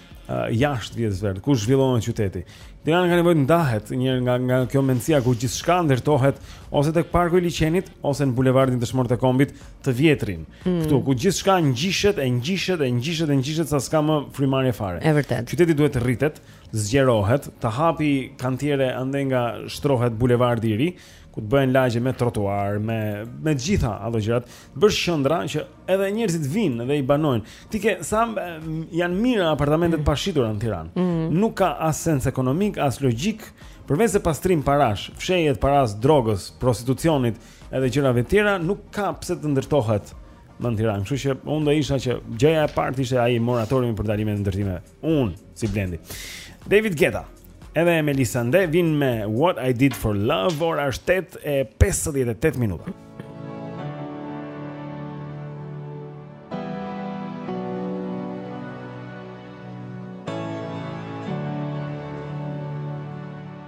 uh, jashtë vijës verdhë, ku zhvillohet qyteti. Tirana ka nevojë të ndahet një nga nga kjo mendësia ku gjithçka ndërtohet ose tek parku i liqenit ose në bulevardin Dëshmorët e Kombit të vjetrin. Mm. Ktu ku gjithçka ngjishet e ngjishet e ngjishet e ngjishet sa s'ka më frymëmarrje fare. E vërtet. Qyteti duhet të rritet, zgjerohet, të hapi kantiere andej nga shtrohet bulevardi i ri ku të bëhen lagje me trotuar, me me gjitha ato gjërat, bësh qendra që edhe njerëzit vijnë dhe i banojnë. Ti ke sa janë mijëra apartamentet mm. pa shitura në Tiranë. Mm. Nuk ka as sens ekonomik, as logjik, përveç se pastrim parash, fshehje të parave drogës, prostitucionit, edhe gjërave të tjera, nuk ka pse të ndërtohet më në Tiranë. Kështu që unë do isha që gjëja e parë të ishte ai moratoriumi për ndalimin e ndërtimeve. Unë, si Blendi David Guetta edhe Emeli Sandé vin me What I Did For Love Ora është 8 e 58 minuta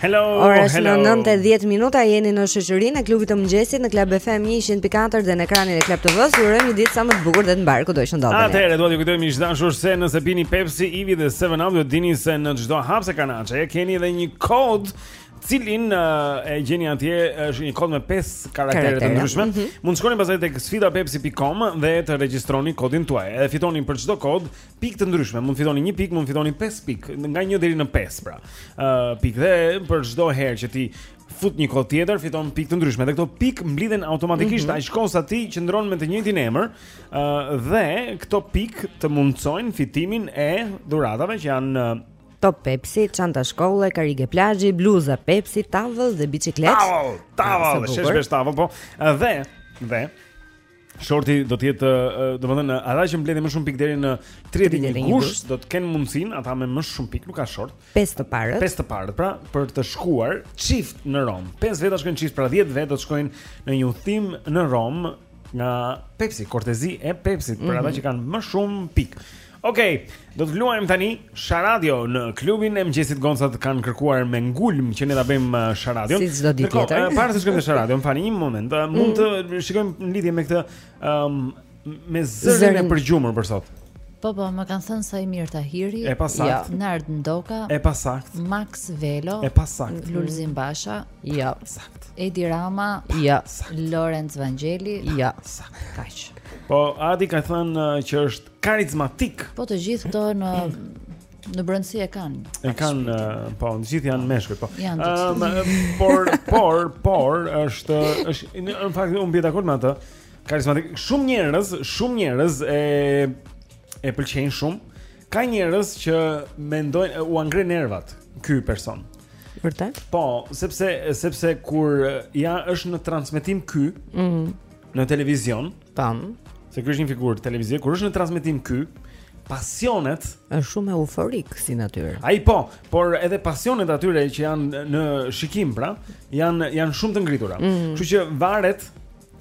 Hello, Ora është 9:10 minuta, jeni në shoqërinë e klubit të mëngjesit në Club FM 104 dhe në ekranin e Club TV-s. Ju urojmë një ditë sa më të bukur dhe të mbarë kudo që ndodheni. Atëherë dua t'ju kujtoj miq të dashur se nëse pini Pepsi, Ivi dhe 7 Up, duhet të dini se në çdo hapse kanaçe e keni edhe një kod të cilin uh, e gjeni atje është një kod me 5 karaktere të ndryshme. Mm -hmm. Mund të shkoni pastaj tek sfidapepsi.com dhe të regjistroni kodin tuaj. Edhe fitoni për çdo kod pikë të ndryshme. Mund të fitoni 1 pikë, mund të fitoni 5 pikë, nga 1 deri në 5 pra. Ë uh, pikë dhe për çdo herë që ti fut një kod tjetër, fiton pikë të ndryshme. Dhe këto pikë mblidhen automatikisht mm -hmm. aq kohë sa ti qëndron me të njëjtin emër, ë uh, dhe këto pikë të mundësojnë fitimin e dhuratave që janë uh, Top Pepsi, çanta shkolle, karige plazhi, bluza Pepsi, tavël dhe biçikletë. Tavël, tavël, ah, shesh besh tavël, po. Dhe, dhe Shorti do të jetë, domethënë, ata që mbledhin më shumë pikë deri në 31 gusht do të kenë mundësinë ata me më shumë pikë, nuk ka short. Pesë të parët. Pesë të parët, pra, për të shkuar çift në Romë. Pesë veta shkojnë çift, pra 10 veta do të shkojnë në një udhëtim në Romë nga Pepsi, kortezi e Pepsit, mm -hmm. për ata mhm. që kanë më shumë pikë. Okej, okay, do të luajmë tani Sharadio në klubin e mëngjesit gocat kanë kërkuar me ngulm që ne ta bëjmë uh, Sharadio. Si çdo ditë tjetër. Para se të shkojmë te Sharadio, më falni një moment. Mm. Mund të mm. shikojmë në lidhje me këtë um, me zërin, zërin e përgjumur për sot. Po po, më kanë thënë Saimir Tahiri. E pasaktë. Jo. Nard Ndoka. E pasaktë. Maks Velo. E pasaktë. Lulzim Basha. Jo. Saktë. Edi Rama. Jo. Lorenc Vangjeli. Jo. Saktë. Kaq. Po Adi ka thënë uh, që është Karizmatik. Po të gjithë këto në në brendësi e kanë. E kanë, po, të gjithë janë meshkuj, po. Ëm, por, por, por është është në fakt unë bie dakord me atë. Karizmatik, shumë njerëz, shumë njerëz e e pëlqejnë shumë. Ka njerëz që mendojnë ua ngre nervat ky person. Vërtet? Po, sepse sepse kur ja është në transmetim ky, mm në televizion. Tam. Se ky është një figurë televizive, kur është në transmetim ky, pasionet është shumë euforik si natyrë. Ai po, por edhe pasionet e atyre që janë në shikim pra, janë janë shumë të ngritura. Mhm. Kështu mm. që varet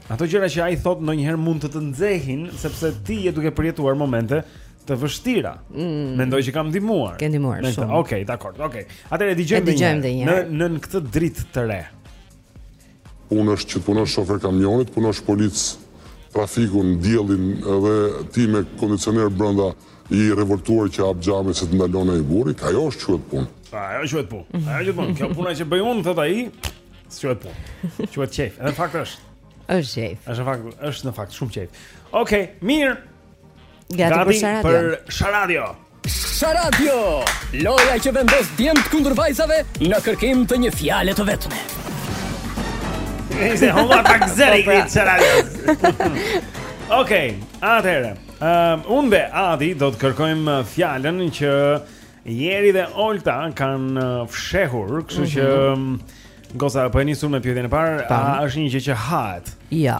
ato gjëra që ai thotë ndonjëherë mund të të nxehin sepse ti je duke përjetuar momente të vështira. Mm. Mendoj që kam ndihmuar. Ke ndihmuar shumë. Okej, okay, dakord. Okej. Okay. Atëherë dëgjojmë edhe një. Në në këtë dritë të re. Punë është që të punosh shofer kamioni, t'punosh polic trafiku në diellin dhe ti me kondicioner brenda i revoltuar që hap xhamin se të ndalon ai burri, kjo është quhet punë. Po, ajo quhet punë. Ajo quhet punë. Kjo puna që bëj unë thotë ai, s'quhet punë. Quhet qejf. Në fakt është. Është qejf. Është në fakt, është në fakt shumë qejf. Okej, okay, mirë. Gati për Sharadio. Sharadio, loja që vendos djemt kundër vajzave në kërkim të një fjale të vetme. Nëse hova pak zëri këtë Sharadio. Okej, atëherë. Ehm, unë dhe Adi do të kërkojmë uh, fjalën që Jeri dhe Olta kanë uh, fshehur, kështu që mhm. um, goca po e nisim me pyetjen e parë, a është një gjë që hahet? Jo.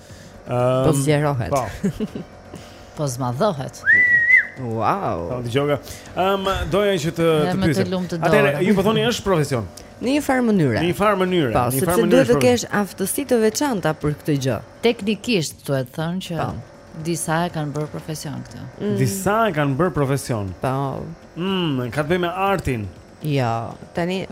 Um, po zgjerohet. Po. po zmadhohet. Wow. Po dëgjova. Ëm um, doja që të të pyesim. Atëherë ju po thoni është profesion. Në një farë mënyre. Në një farë mënyre. Po, sepse duhet të kesh aftësi të veçanta për këtë gjë. Teknikisht duhet të thënë që pa. Po. disa e kanë bërë profesion këtë. Mm. Disa e kanë bërë profesion. Po. Mm, ka të bëjë me artin. Jo, tani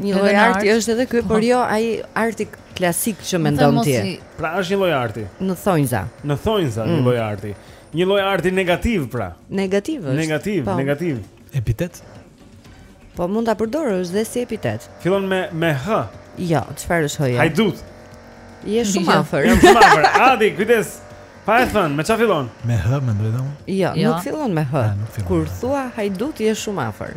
Një lloj arti është edhe ky, por po. jo ai arti klasik që mendon ti. Pra është një lloj arti. Në thonjza. Në thonjza një mm. lloj arti. Një lloj arti negativ pra. Negativ është. Negativ, po. negativ. Epitet? Po mund ta përdorësh dhe si epitet. Fillon me me h. Jo, çfarë është h-ja? Hajdut. Je shumë afër. Shumë afër. Adi, kujdes. Pa e thënë, me ça fillon? Me hë, me ndrejta mu? Jo, jo, nuk fillon me hë. Kur thua hajdut, je shumë afër.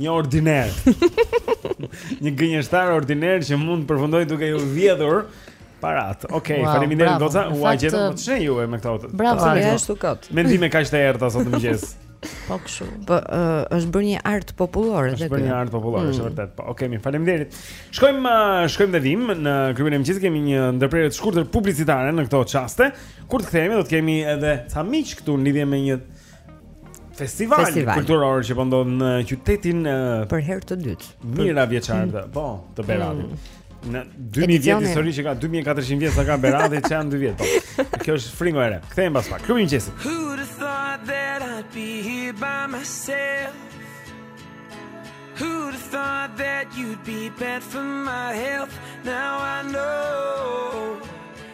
Një ordiner. një gënjeshtar ordiner që mund të përfundojë duke ju vjedhur parat. Okej, okay, wow, faleminderit goca. Ua gjetëm po ç'e ju me këto. Bravo, ja ashtu kot. Mendime kaq të errta sot mëngjes. Po kështu. Po uh, është bërë një art popullor edhe kjo. Është bërë një art popullor, është mm. vërtet. Po, okay, mirë, faleminderit. Shkojmë uh, shkojmë dhe vijmë në klubin e mëngjesit kemi një ndërprerje të shkurtër publicitare në këto çaste. Kur të kthehemi do të kemi edhe ca miq këtu në lidhje me një festival, festival. kulturor që po ndodh në qytetin e për herë të dytë. Mijëravjeçar mm. po, të Beratit. Mm. Në 2000 vjet histori që ka 2400 vjet sa ka Berati ç'janë 2 vjet. Po. Kjo është fringo e re. Kthehem pas pak. Klubi i mëngjesit. Who'd have thought that you'd be bad for my health? Now I know.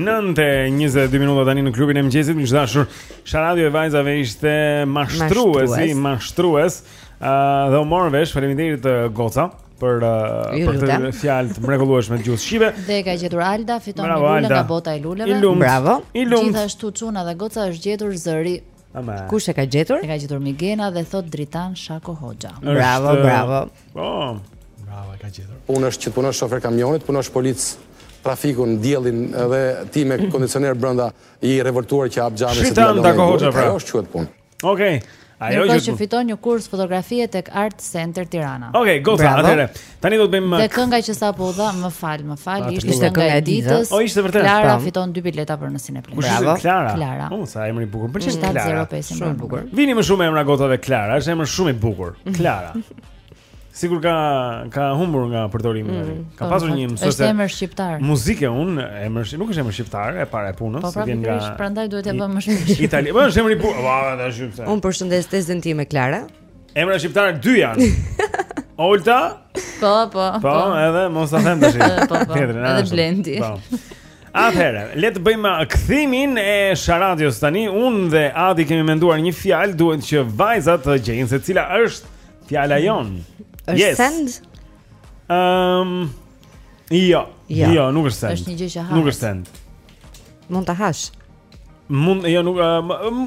Nëntë e 22 minuta tani në klubin e mëngjesit, miq të dashur. Sharada e vajzave ishte mashtrues, i mashtrues. Ëh, uh, dhe u morëm vesh, faleminderit uh, Goca për uh, për këtë fjalë të mrekullueshme të gjuhës shqipe. Dhe e ka gjetur Alda fiton Bravo, lule Alda. nga bota e luleve. Bravo. Gjithashtu Çuna dhe Goca është gjetur zëri Ama. Kush e ka gjetur? E ka gjetur Migena dhe thotë Dritan Shako Hoxha. Bravo, bravo. Po. Bravo, e ka gjetur. Punë është që punosh shofer kamionit, punosh polic trafiku n'diell dhe ti me kondicioner brenda i revoltuar që hap xhamin. Dritan Shako Hoxha. Pra. Ajo është quhet punë. Okej. Okay. Ajo që fiton një kurs fotografie tek Art Center Tirana. Okej, okay, goca, atëre. Tani do të bëjmë Dhe kënga që sapo ra, më fal, më fal, ishte ishte kënga e ditës. O ishte vërtet. Klara fiton dy bileta për në Cineplex. Kush ishte Klara? Klara. Oh, sa emri i bukur. Pëlqen Klara. Shumë i bukur. Vini më shumë emra gocave Klara, është emër shumë i bukur. Klara. Sikur ka ka humbur nga përdorimi tani. Mm, ka po, pasur po, një mësues. Është emër shqiptar. Muzikë un, emër shqiptar, nuk është emër shqiptar, e para e punës, po, pra, vjen nga. Po, prandaj duhet ta vëmë më shpesh. Itali, po është emri i bukur. Ua, tash. Un përshëndes tezen time Klara. Emra shqiptar dy janë. Olta? Po, po. Po, po. edhe mos ta them tash. Po, po. Edhe Blendi. Po. Atëherë, le të bëjmë kthimin e sharadës tani. Unë dhe Adi kemi menduar një fjalë, duhet që vajzat të gjejnë se cila është fjala jonë. Është send? Ehm. Um, jo. jo. Jo, nuk është send. Është një gjë që hahet. Nuk është send. Mund ta hash. Mund, jo, nuk um,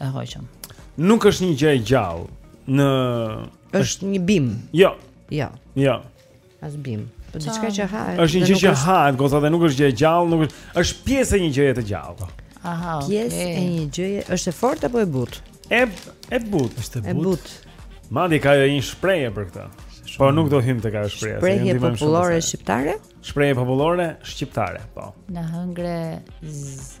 E hoqëm. Nuk është një gjë e gjallë në është një bim. Jo. Jo. Jo. As bim. Po diçka që hahet. Është një gjë që hahet, goca dhe nuk është gjë e gjallë, nuk është është pjesë e një gjëje të gjallë. Aha. Pjesë e një gjëje, është e fortë apo e butë? E e butë, është e butë. E butë. Madje ka një shprehje për këtë. Po nuk do hyjmë te kjo shprehje. Shprehje popullore shqiptare? Shprehje popullore shqiptare, po. Na hëngre z.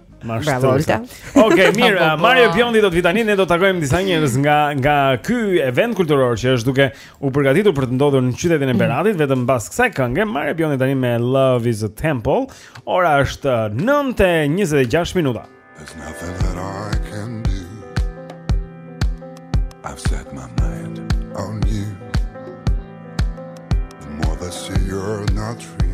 Bravo Olta. Okej, okay, mirë, po, po. Mario Biondi do të vijë tani, ne do të takojmë disa njerëz nga nga ky event kulturor që është duke u përgatitur për të ndodhur në qytetin e mm. Beratit, mm. vetëm pas kësaj kënge, Mario Biondi tani me Love is a Temple. Ora është 9:26 minuta. There's nothing that I can do. I've set my mind on you. The more they see you're not real.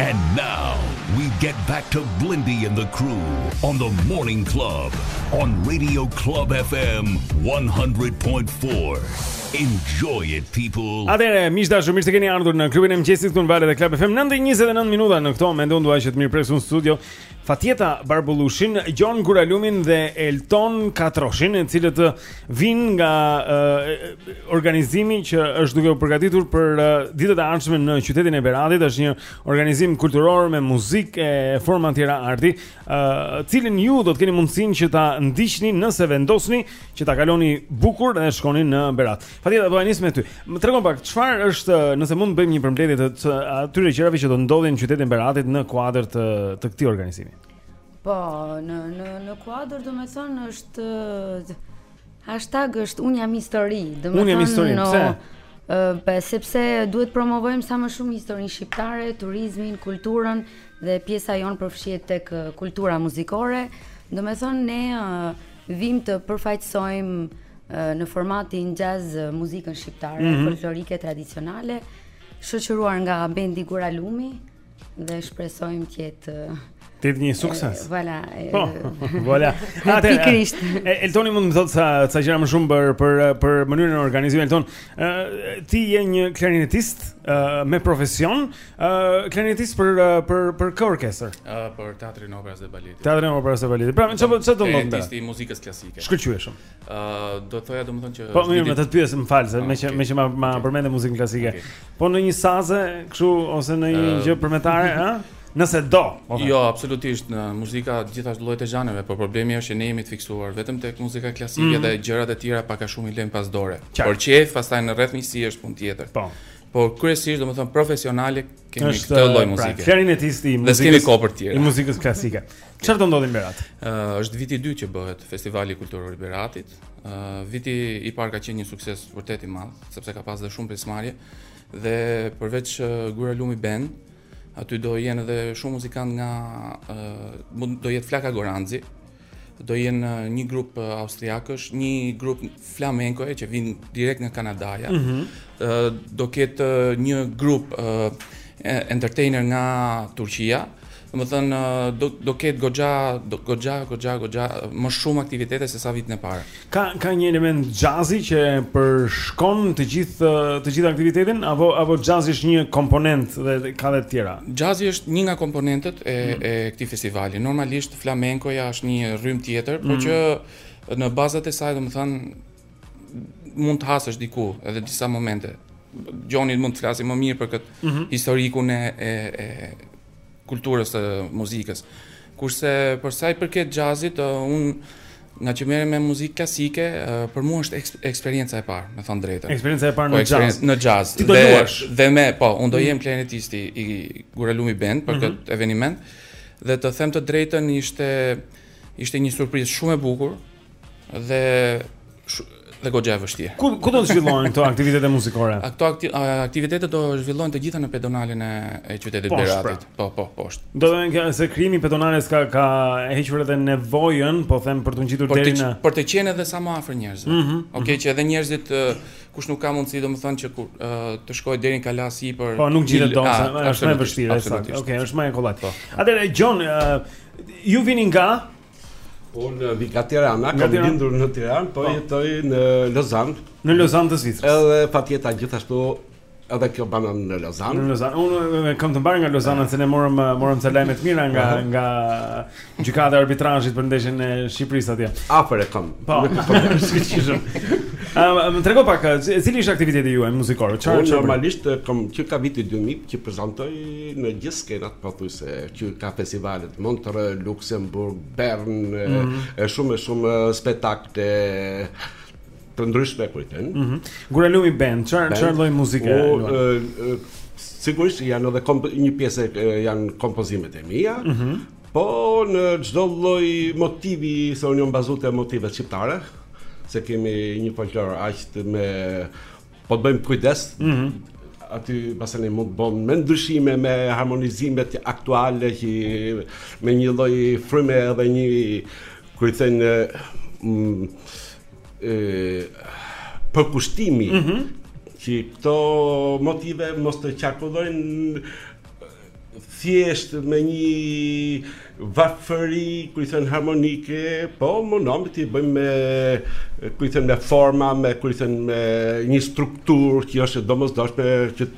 And now we get back to Blendi and the crew on the Morning Club on Radio Club FM 100.4. Enjoy it people. Atëre, miq të dashur, mirë se keni ardhur në klubin e mëngjesit këtu në valët e Club FM 9:29 minuta në këto momente. Unë dua që të mirëpres në studio Fatjeta Barbullushin, Gjon Guraliumin dhe Elton Katroshin, të cilët uh, vijnë nga uh, organizimi që është duke u përgatitur për uh, ditët e ardhshme në qytetin e Beratit, është një organizim kulturor me muzikë e forma të tjera arti, të cilin ju do të keni mundësinë që ta ndiqni nëse vendosni që ta kaloni bukur dhe shkoni në Berat. Fatjeta do ta nis me ty. Më tregon pak çfarë është, nëse mund të bëjmë një përmbledhje të, të atyre gjërave që do ndodhin në qytetin e Beratit në kuadër të të këtij organizimi. Po, në në në kuadër domethënë është hashtag është unë jam histori, domethënë. Unë jam histori, no, pse? Ëh, sepse duhet promovojmë sa më shumë historinë shqiptare, turizmin, kulturën dhe pjesa jonë përfshihet tek kultura muzikore. Domethënë ne uh, vijmë të përfaqësojmë në formatin jazz muzikën shqiptare mm -hmm. folklorike tradicionale shoqëruar nga bendi Guralumi dhe shpresojmë të jetë të jetë një sukses. Voilà. Po, voilà. Atë pikërisht. Eltoni mund të më thotë ca ca gjëra më shumë për për për mënyrën e organizimit Elton. Ë ti je një klarinetist me profesion, ë klarinetist për për për kë orkestër? Ë për Teatrin e Operës dhe Baletit. Teatrin e Operës dhe Baletit. Pra, çfarë çfarë do të thotë? Klarinetist i muzikës klasike. Shkëlqyeshëm. do të thoja domethënë që Po mirë, meqë të pyes, më fal, se ah, meqë meqë ma ma përmende muzikën klasike. Po në një saze kështu ose në një gjë përmetare, ha? Nëse do. Okay. Jo, absolutisht muzika të gjitha llojet e zhanreve, por problemi është që ne jemi të fiksuar vetëm tek muzika klasike mm -hmm. dhe gjërat e tjera pak a shumë i lëmë pas dore. Por qejf pastaj në rreth miqësi është punë tjetër. Po. Po kryesisht domethënë profesionale Kemi këtë lloj pra, muzike. Pra, klarinetist i muzikës. S'kemi kohë për të tjera. I muzikës klasike. Çfarë do ndodhë në Berat? Ë, uh, është viti i dytë që bëhet Festivali Kulturor i Beratit. Ë, uh, viti i parë ka qenë një sukses vërtet i madh, sepse ka pas dhe shumë pjesëmarrje dhe përveç uh, Guralumi Band, aty do jenë edhe shumë muzikantë nga ë uh, do jetë Flaka Goranci, ë Do jenë një grup austriakësh, një grup flamenkoje që vijnë direkt nga Kanadaja. Mm -hmm. Do ketë një grup uh, entertainer nga Turqia. Domethënë do do ketë goxha, goxha, goxha, goxha, më shumë aktivitete se sa vitin e parë. Ka ka një element jazzi që e përshkon të gjithë të gjithë aktivitetin apo apo jazzi është një komponent dhe ka edhe të tjera. Jazzi është një nga komponentët e mm. e këtij festivali. Normalisht flamenkoja është një rrymë tjetër, mm. por që në bazat e saj, domethënë mund të hasësh diku edhe disa momente. Gjoni mund të flasi më mirë për këtë mm -hmm. historikun e e e kulturës së muzikës. Kurse për sa i përket xhazit, unë ngaqë merrem me muzikë klasike, për mua është eksperienca e parë, me thënë drejtën. Eksperienca e parë po, në xhaz. Në xhaz. Ti do të luash. Dhe me, po, unë do mm. jem klarinetisti i Guralumi Band për mhm. këtë eveniment dhe të them të drejtën ishte ishte një surprizë shumë e bukur, Dhe dhe goxha e vështirë. Ku ku do të zhvillohen këto aktivitete muzikore? Këto akti, aktivitetet do zhvillohen të gjitha në pedonalen e, e qytetit të pra. Beratit. Po, po, poshtë. Do të thënë se krijimi i pedonales ka ka hequr edhe nevojën, po them për të ngjitur deri në për të qenë edhe sa më afër njerëzve. Mm -hmm, Okej, okay, mm -hmm. që edhe njerëzit kush nuk ka mundësi domethënë që kur uh, të shkojë deri në Kala sipër Po nuk ngjitet dot, është më e vështirë, është. Okej, është më e kollajtë. Po, po. Atëherë Gjon, uh, ju vini nga Unë vij nga Tirana, kam lindur në Tiranë, po, po jetoj në Lozan. Në Lozan të Zvicrës. Edhe Fatjeta gjithashtu edhe kjo banon në Lozan. Në Lozan. Unë kam të mbarë nga Lozana, se ne morëm morëm ca lajme të mira nga nga gjykata e arbitrazhit për ndeshjen e Shqipërisë atje. Afër e kam. Po. Ëm, më trego pak, cili është aktiviteti juaj muzikor? Çfarë, normalisht kam që ka viti 2000 që prezantoj në gjithë skenat pothuajse që ka festivalet Montreux, Luxemburg, Bern, e shumë e shumë spektakle të ndryshme ku i thonë. Mm -hmm. Guralumi Band, çfarë çfarë lloj muzike? O, sigurisht janë edhe komp një pjesë janë kompozimet e mia. Mm -hmm. Po në çdo lloj motivi, se unë jam bazuar te motivet shqiptare, se kemi një folklor aq të me Po të bëjmë kujdes, mhm. aty pastaj mund të bëjmë me ndryshime, me harmonizimet aktuale, që me një lloj fryme edhe një, ku i thonë, mm, përkushtimi, mhm. që këto motive mos të qarkullojnë thjesht me një varfëri, ku i thonë harmonike, po mundohemi t'i bëjmë me, ku i thonë me forma, me, ku i thonë me një strukturë që është e domosdoshme që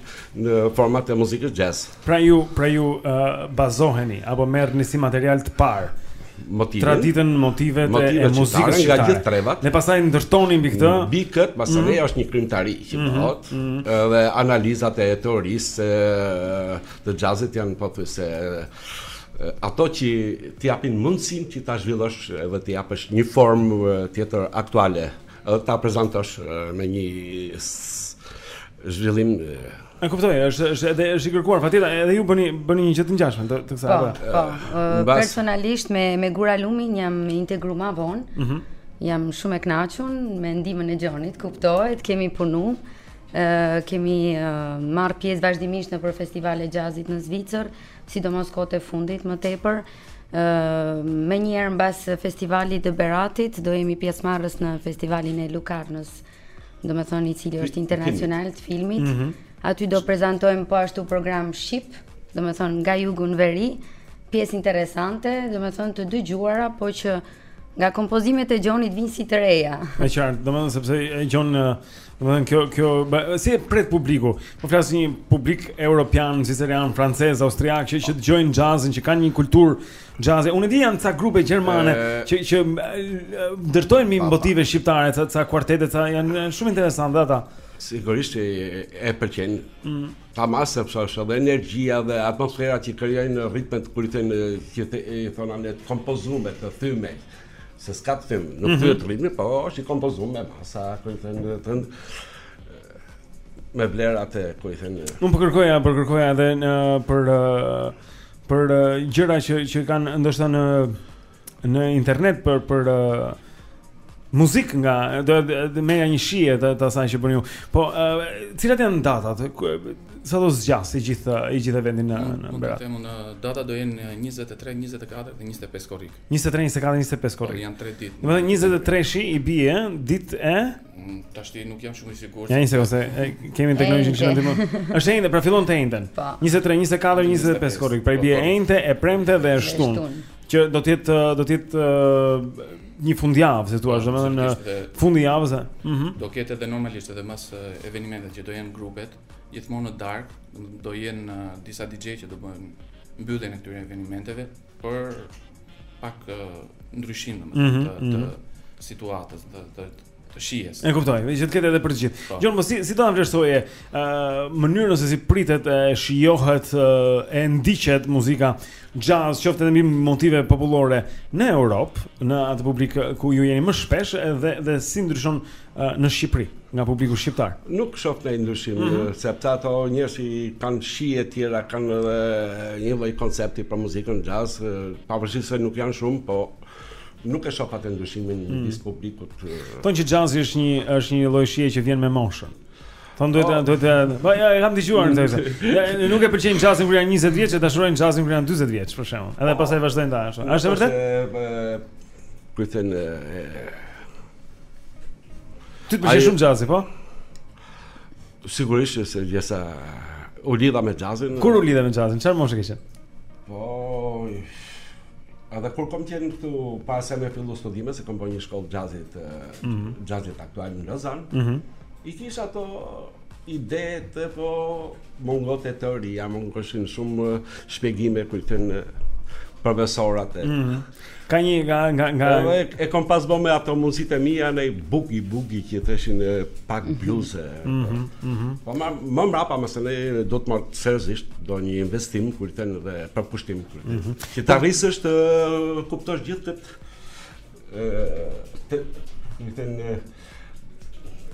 në format e muzikës jazz. Pra ju, pra ju uh, bazoheni, apo merrni si material të parë, motivet, traditën, motivet, motivet e muzikës shqiptare nga gjithë trevat. Dhe pastaj ndërtoni mbi këtë. Mbi këtë, pas mm -hmm. është një krijimtari që mm -hmm. bëhet, mm -hmm. dhe analizat e teorisë të jazzit janë pothuajse ato që të japin mundësinë që ta zhvillosh edhe t'i japësh një formë tjetër aktuale, edhe ta prezantosh me një zhvillim E kuptoj, është është edhe është i kërkuar. Fatjeta, edhe ju bëni bëni një gjë të ngjashme të të kësaj. Po, po. Eh, personalisht me me Guralumin jam integruar më vonë. Mhm. Mm jam shumë e kënaqur me ndihmën e Gjonit, kuptohet, kemi punuar. Ë eh, kemi eh, marrë pjesë vazhdimisht nëpër festivalet e jazzit në Zvicër, sidomos kohët e fundit më tepër. Ë menjëherë mbas festivalit të Beratit do jemi pjesëmarrës në festivalin e Lokarnos. Ë domethënë i cili është internacional të filmit, mm -hmm. aty do prezantojmë po ashtu program shqip, domethënë nga jugu në veri, pjesë interesante, domethënë të dëgjuara, po që nga kompozimet e Gjonit vijnë si të reja. E qartë, domethënë sepse e Gjon, domethënë kjo, kjo ba, si e pret publiku, po flas një publik europian, zviceran, francez, austriak, që, që dëgjojnë jazzin, që kanë një kulturë, Xhazi, unë di janë ca grupe gjermane që që ndërtojnë mbi motive shqiptare, ca ca kuartete, ca janë shumë interesante ata. Sigurisht e, e pëlqen. Mm. Tamam sepse është edhe energjia dhe atmosfera që krijojnë ritmet ku i thonë që the, i thonë janë të kompozume të thyme. Se s'ka të thymë, nuk mm -hmm. thyet ritmi, po është i kompozuar me masa, ku i thonë të me vlerat e ku i thonë. Unë po kërkoja, po kërkoja edhe në për uh, për uh, gjëra që që kanë ndoshta në në internet për për uh, muzikën që të merrja një shije të, të asaj që bën ju. Po, uh, cilat janë datat? Sa do zgjas i gjithë i gjithë eventi në në Berat? Mund të them datat do jenë 23, 24 dhe 25 korrik. 23, 24, 25 korrik. Po, janë 3 ditë. Domethënë 23-shi i bie ditë e Mm, tashti nuk jam shumë i sigurt. Ja një sekondë, se e, kemi teknologjinë që na ndihmon. Është e enjte, pra fillon të enjten. 23, 24, 25 korrik. Pra i bie e enjte, e premte dhe e shtunë. Që do të jetë do të jetë një fundjavë, si thua, po, domethënë fundi i javës. Mhm. Do ketë edhe normalisht edhe mas eventeve që do jenë grupet, gjithmonë në darkë, do jenë disa DJ që do bëjnë mbylljen e këtyre evenimenteve, por pak uh, ndryshim në mm -hmm, të, të mm -hmm. situatës, të, të, të shijes. E kuptoj, që të ketë edhe për të gjithë. Po. Gjon, më si, si do ta vlerësoje uh, mënyrën se si pritet e uh, shijohet uh, e ndiqet muzika jazz, qoftë edhe mbi motive popullore në Europë, në atë publik ku ju jeni më shpesh dhe dhe si ndryshon në Shqipëri nga publiku shqiptar. Nuk shoh ndonjë ndryshim, mm -hmm. sepse ato njerëz që kanë shije të tjera, kanë edhe një lloj koncepti për muzikën jazz, pavarësisht se nuk janë shumë, po nuk e shoh atë ndryshimin midis publikut. Thonë që jazzi është një është një lloj shije që vjen me moshën. Thonë duhet të duhet të. Po ja e kam dëgjuar këtë. Ja nuk e pëlqejnë xhazin kur janë 20 vjeç, e dashurojnë xhazin kur janë 40 vjeç për shembull. Edhe pastaj vazhdojnë ta ashtu. Është vërtet? Domethënë ty të pëlqen shumë xhazi, po? Sigurisht se jesa u lidha me xhazin. Kur u lidha me xhazin? Çfarë moshë kishe? Po. A dhe kur kom qenë këtu pas se me fillu studime, se kom bo një shkollë xhazit, mm -hmm. xhazit aktual në Lozanë, mm -hmm. I kisha ato idetë po mungonte teoria, mungoshin shumë shpjegime ku i thonë profesorat e... Mm Ka një nga... nga, nga... E, e kom pas bo me ato mundësit e mija nëj bugi, bugi që thërrisshin pak mhm. bluze. Mm -hmm, mm -hmm. Po ma, më mrapa nëse e do ta marrësh seriozisht do një investim ku i thonë dhe përkushtim ku i thonë. Mm -hmm. Që të arrish të kuptosh gjithë këtë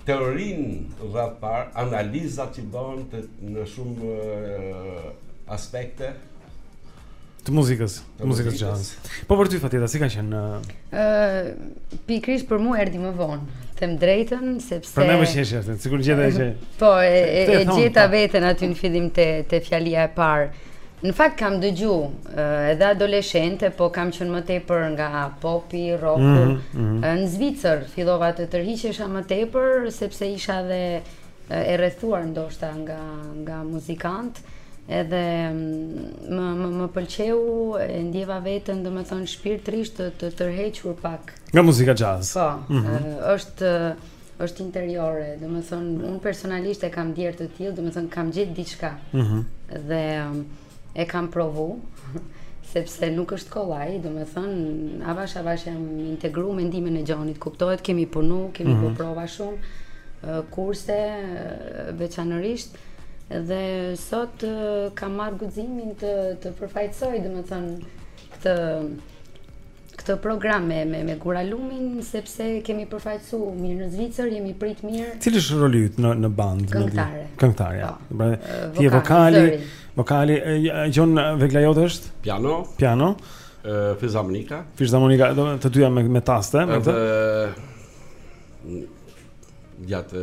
teorinë dhe atë parë, analizat që bëhen të, në shumë aspekte, të muzikës, të muzikës jazz. Po për ty Fatjeta, si ka qenë? Ë pikërisht për mua erdhi më vonë. Them drejtën sepse Për ne më qesh është, sikur gjeta që. Po, e, e, e gjeta po. veten aty në fillim te te fjalia e parë. Në fakt kam dëgju, edhe adoleshente, po kam qenë më tepër nga popi, rocku. Mm -hmm. Në Zvicër fillova të tërhiqesha më tepër sepse isha edhe e rrethuar ndoshta nga nga muzikantë edhe më më më pëlqeu e ndjeva veten domethënë shpirtërisht të të tërhequr pak nga muzika jazz. Po. Mm -hmm. Është është interiore, domethënë, unë personalisht e kam ndjerë të tillë, domethënë, kam gjet diçka, mm -hmm. dhe um, e kam provu, sepse nuk është kollaj, domethënë, avash, avash jam integru me ndihmën e Gjonit, kuptohet, kemi punu, kemi mm -hmm. bo prova shumë, uh, kurse, uh, veçanërisht, dhe sot uh, kam marrë guximin të, të përfaqësoj, domethënë, këtë, këtë program me me me Guralumin sepse kemi përfaqësu mirë në Zvicër, jemi prit mirë. Cili është roli yt në në band? Këngëtare. Këngëtare. Ja. Po. Pra, ti je vokali, vokali Gjon, vegla jote është? Piano. Piano. Ë fizharmonika. Fizharmonika, po të dyja me me taste, me të. Gjatë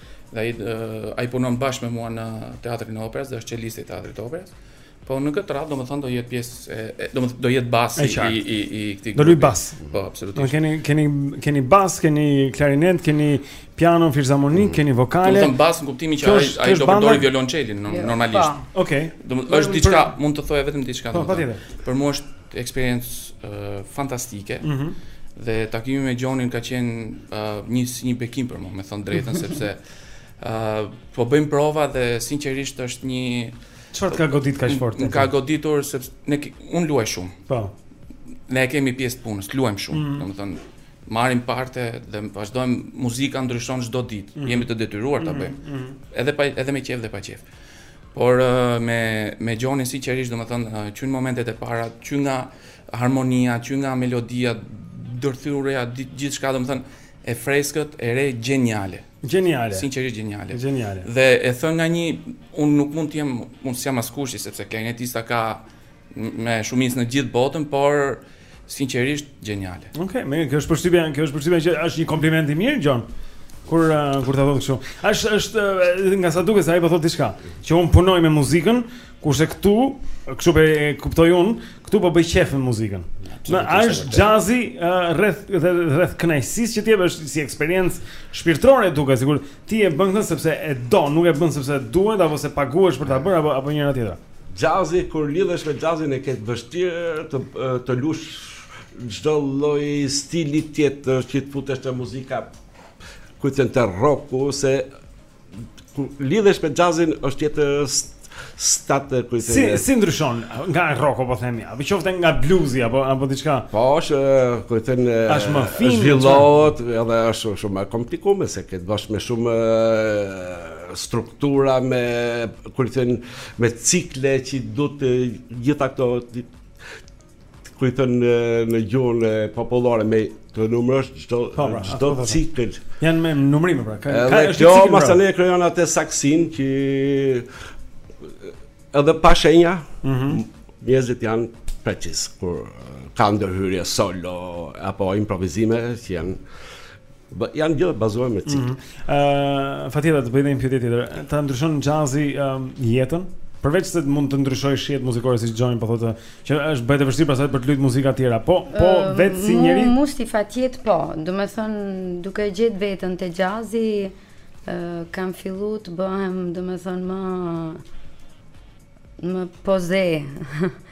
Dhe ai ai punon bashkë me mua në Teatrin e Operës, dhe është çelisti i Teatrit të Operës. Po në këtë radhë domethënë do jetë pjesë e domethënë do jetë bas i i i këtij. Do luaj bas. Po absolutisht. Do keni keni keni bas, keni klarinet, keni piano, fizarmonikë, mm. keni vokale. Domethënë bas në kuptimin që ai ai do përdori violonçelin po. normalisht. Okej. Domethënë është diçka, mund të thojë vetëm diçka. Po patjetër. Për mua është Eksperiencë fantastike. Dhe takimi me Gjonin ka qenë një si një bekim për mua, me thënë të drejtën sepse po bëjmë prova dhe sinqerisht është një Çfarë të ka godit kaq fort? Më ka goditur sepse ne un luaj shumë. Po. Ne e kemi pjesë të punës, luajmë shumë, mm. domethënë marrim parte dhe vazhdojmë muzika ndryshon çdo ditë. Mm. Jemi të detyruar ta mm, bëjmë. Mm. Edhe pa edhe me qejf dhe pa qejf. Por me me Gjonin sinqerisht, domethënë që në momentet e para, që nga harmonia, që nga melodia, ndërthurja, gjithçka domethënë e freskët, e re, gjeniale. Gjeniale. Sinqerisht gjeniale. Gjeniale. Dhe e thën nga një, un nuk mund të jem, un s'jam askushi sepse klarinetista ka me shumicë në gjithë botën, por sinqerisht geniale. Okej, okay, mirë, kjo është përshtypja, kjo është përshtypja që është një kompliment i mirë, John. Kur uh, kur ta thotë kështu. Është është uh, nga sa duket se ai po thotë diçka, që un punoj me muzikën, kurse këtu, kështu po e kuptoj un, ky po bën qef me muzikën. A është jazzi uh, rreth rreth kënaqësisë që ti jep është si eksperiencë shpirtërore duket sikur ti e bën këtë sepse e do, nuk e bën sepse duhet apo se paguhesh për ta bërë apo apo njëra tjetra. Xhazi kur lidhesh me xhazin e ke vështirë të lush çdo lloj stili tjetër që të futesh te muzika kupton te rroku se kur lidhesh me xhazin është tjetër stad kupton si si ndryshon nga rroku po themi apo qoftë nga bluzi apo apo diçka po është kupton është më fin zhvillohet edhe është shumë më i komplikuar se ke të bësh me shumë struktura me kupton me cikle që do të gjitha këto kupton në, në gjuhën popullore me të numërosh çdo po, pra, çdo po, pra. cikël. Janë me numërime pra. Ka, ka është kjo cikl, pra. masale krijon atë saktësinë që edhe pa shenja. Mhm. Mm Njerëzit janë precis kur ka ndërhyrje solo apo improvizime që janë Ba, janë gjëra bazuar me ciklet. Mm -hmm. uh, Fatjeta, të bëj një pyetje tjetër. Ta ndryshon xhazi um, jetën? Përveç se mund të ndryshojë shijet muzikore siç Xhoni po thotë që është bëhet e vështirë pastaj për të luajtur muzika të tjera. Po, po uh, vetë si njeri. Mu musti fatjet po. Domethënë duke gjetë veten te xhazi uh, kam filluar të bëhem, domethënë më Më poze,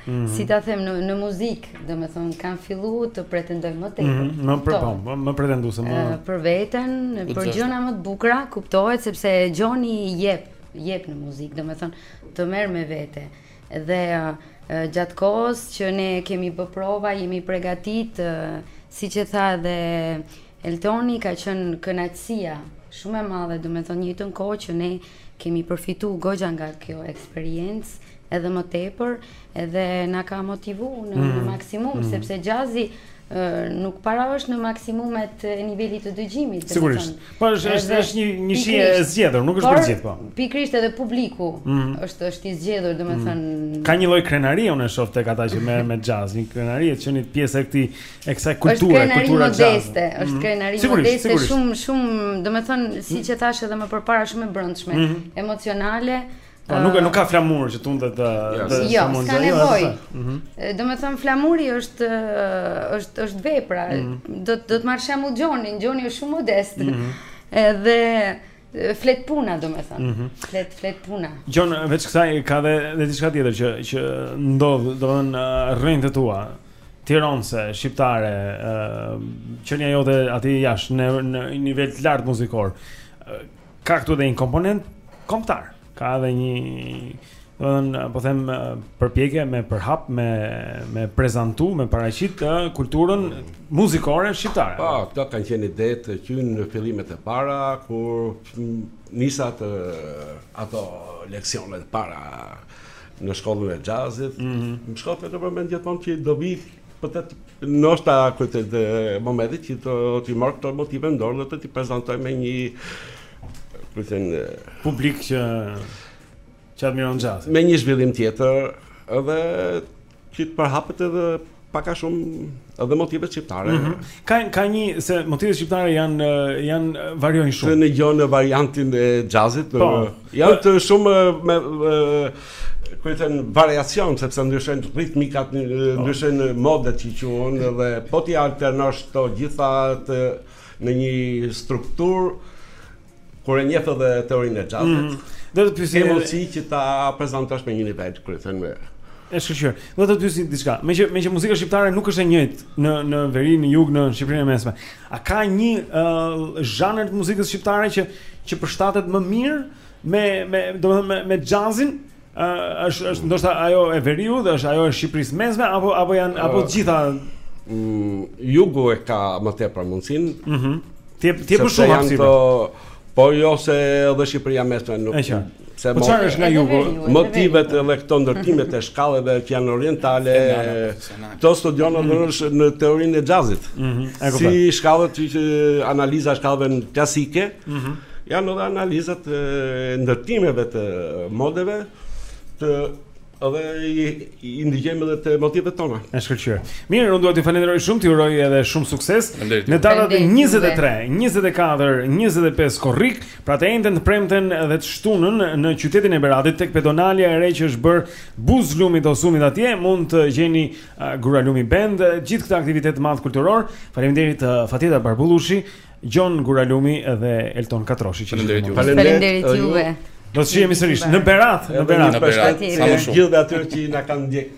mhm. si ta them, në muzikë, domethënë, kam fillu të pretendoj më tepër. Mhm, po, po, më pretenduese më... Për veten, për gjona më të bukra, kuptohet, sepse Gjoni jep, jep në muzikë, domethënë, të merr me vete. Dhe gjatë kohës që ne kemi bë prova, jemi pregatit, siç e tha edhe Eltoni, ka qënë kënaqësia shumë e madhe, domethënë njëjtën kohë që ne Kemi përfitu goxha nga kjo eksperiencë edhe më tepër edhe na ka motivu në mm. maksimum, mm. sepse xhazi nuk para është në maksimumet e nivelit të dëgjimit. Sigurisht. Po është është është një një shije e zgjedhur, nuk është për gjithë po. Pikërisht edhe publiku mm. është është i zgjedhur, domethënë mm. ka një lloj krenarie unë shoh tek ata që merren me jazz, një krenarie që janë pjesë e këtij e kësaj kulture, kultura xhazi. Krenari modeste, mm. është krenari modeste, shumë shumë, domethënë mm. siç e thashë edhe më përpara shumë e brendshme, mm. emocionale. Po nuk nuk ka flamur që tundet të të jo, s'ka nevojë. Mhm. Domethënë flamuri është është është vepra. Mhm. Do do të marr shembull Gjonin, Gjoni është shumë modest. Mhm. Edhe Flet puna domethënë. Mm -hmm. Flet flet puna. Gjon veç kësaj ka dhe dhe diçka tjetër që që ndodh domethënë rrënjët e tua. Tironse, shqiptare, uh, qenia jote aty jashtë në, në nivel të lartë muzikor, ka këtu edhe një komponent kombëtar. Ka edhe një domethënë po them përpjekje me përhap me me prezantu me paraqit kulturën muzikore shqiptare. Po, këto kanë qenë idetë qynë në fillimet e para kur nisa ato leksionet e para në shkollën e xhazit. Mm -hmm. Më shkonte nëpër mend gjithmonë që do vi Po të nështë a këtë momenti që do t'i marr këto motive në dorë dhe do t'i prezantoj me një këtë në... Publik që... që admiron jazz. Me një zhvillim tjetër dhe që të përhapet edhe pak a shumë edhe motivet shqiptare. Mm -hmm. Ka ka një se motivet shqiptare janë janë variojnë shumë. Se në Gjon në variantin e jazzit, po, janë të shumë me, me Krijojnë variacion, sepse ndryshojnë ritmikat, ndryshojnë modet që quhen, dhe po t'i alternosh të gjitha këto në një strukturë, kur e njef dhe teorinë e jazzit, mm -hmm. dhe të jep mundësi që ta prezantosh me një nivel, kryten me... E shkëlqyer, do të pysja diçka, meqë, meqë muzika shqiptare nuk është e njëjtë në, në veri, në jug, në Shqipërinë e mesme, a ka një uh, zhanër të muzikës shqiptare që, që përshtatet më mirë, me me domethënë me me xhazin ë është është ndoshta ajo e veriut është ajo e Shqipërisë mesme apo apo janë apo të gjitha mm, jugu e ka më tepër mundsinë. Mhm. Mm ti ti po shumë aty. Po jo se edhe Shqipëria mesme nuk. Është. Se po çfarë është nga jugu? Motivet edhe këto ndërtimet e shkallëve që janë orientale, Këto studiohen mm -hmm. është në teorinë e jazzit. Mm -hmm. Si shkallët që, që analiza shkallëve në klasikë, mm -hmm. janë edhe analizat e ndërtimeve të modeve edhe i, i ndigjojmë edhe te motivet tona. E shkëlqyer. Mirë, unë dua t'ju falenderoj shumë, t'ju uroj edhe shumë sukses. Në datat 23, 24, 25 korrik, Pra të enjten, të premten dhe të shtunën në qytetin e Beratit tek pedonalja e re që është bërë buz lumit Osumit atje, mund të gjeni uh, Guralumi Band, gjithë këtë aktivitet të madh kulturor. Faleminderit uh, Fatjeta Barbullushi, Gjon Guralumi dhe Elton Katroshi që Faleminderit juve. Faleminderit juve. Do të shihemi sërish në Berat, në Berat. Sa më shumë. Gjithë atyre që na kanë ndjek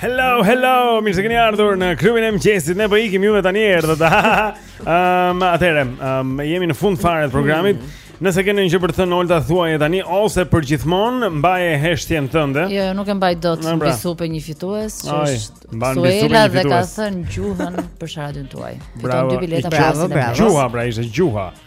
Hello, hello, mirë se keni ardhur në klubin e mëngjesit. Ne po ikim juve tani erdhët. Ehm, atëherë, ehm, jemi në fund fare të programit. Mm. Nëse ke një gjë për të thënë Olta thuaje tani ose për gjithmonë mbaje heshtjen tënde. Jo, jo, nuk e mbaj dot. Pra. bisupë një fitues, që është Suela dhe ka thënë gjuhën për sharadën tuaj. Fiton dy bileta për Bravo, bravo. Gjuha pra ishte gjuha.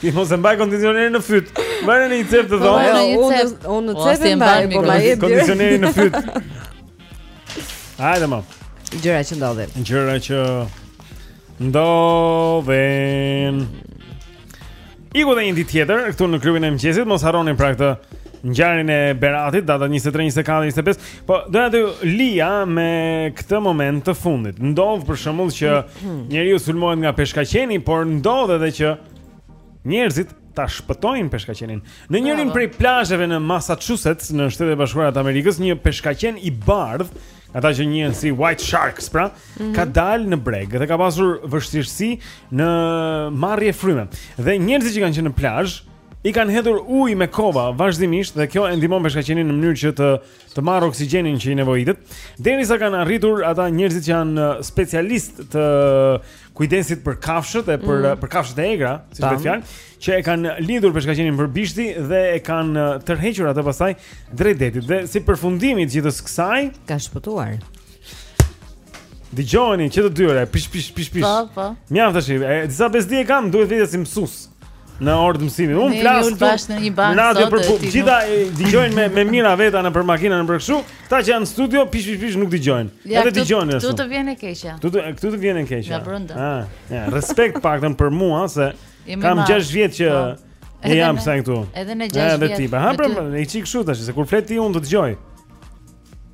Ti mos e mbaj kondicionerin në fyt. Mbaje në një cep të dhomës. Unë një cep, unë në cep e mbaj, po më bie kondicioneri në fyt. Hajde më. Gjëra që ndodhin. Gjëra që ndodhin. Iku dhe një ditë tjetër këtu në klubin e mëngjesit, mos harroni pra këtë ngjarjen e Beratit, data 23, 24, 25. Po, doja ta lija me këtë moment të fundit. Ndodh për shembull që njeriu sulmohet nga peshkaqeni, por ndodh edhe që njerëzit ta shpëtojnë peshkaqenin. Në njërin prej plazheve në Massachusetts, në Shtetet e Bashkuara të Amerikës, një peshkaqen i bardhë, ata që njihen si white sharks, pra, mm -hmm. ka dalë në breg dhe ka pasur vështirësi në marrje fryme. Dhe njerëzit që kanë qenë në plazh I kanë hedhur ujë me kova vazhdimisht dhe kjo e ndihmon peshkaqenin në mënyrë që të të marrë oksigjenin që i nevojitet. Derisa kanë arritur ata njerëzit që janë uh, specialistë të kujdesit për kafshët e për mm. për kafshët e egra, si i thonë fjalës, që e kanë lidhur peshkaqenin për bishti dhe e kanë uh, tërhequr atë pastaj drejt detit. Dhe si përfundim i gjithë kësaj, ka shpëtuar. Dëgjoni që të dyre, pish pish pish pish. Po, po. Mjaft tash. Di sa bezdi e kam, duket vetja si mësues në orë të mësimit. Unë flas këtu. Ne bash në një bankë. Natë për punë. Po, gjithë dëgjojnë me me mijëra veta nëpër makina nëpër kështu. Këta që janë në studio pish pish pish nuk dëgjojnë. Ja, Edhe dëgjojnë ashtu. Këtu të vjen e keqja. Këtu të këtu të vjen e keqja. Nga brenda. Ah, ja, respekt paktën për mua se kam 6 vjet që po. e jam sa këtu. Edhe në 6 vjet. Edhe ti, ha, pra, një çikë kështu tash se kur flet ti unë do të dëgjoj.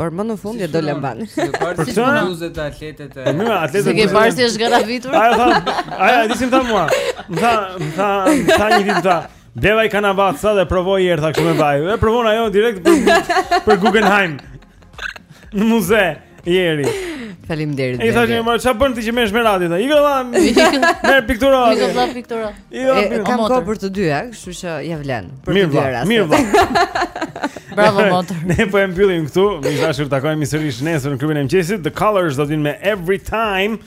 Por më në fund e do lëm ban. Për çfarë? Për bluzet e atletet e. Po mirë, atletet. Ti ke parë si është garavitur? Ai tha, ai ai disim tha mua. Më tha, më tha, më tha një ditë tha. Merre një kanavacë dhe provoje një herë tha kështu me vaj. E provoj ajo direkt për, për Guggenheim. Në muze hyri. Faleminderit. Ai tha që më çfarë bën ti që më shmerati tha. Ik vëlla. Merr pikturo. Ik vëlla pikturo. Jo, e, kam kohë për të dyja, kështu që ia vlen. Për të dyja rastet. Mirë, mirë. Bravo motër. Ne, ne po e mbyllim këtu. Miq të dashur takohemi sërish nesër në klubin e mëngjesit. The Colors do të vinë me Every Time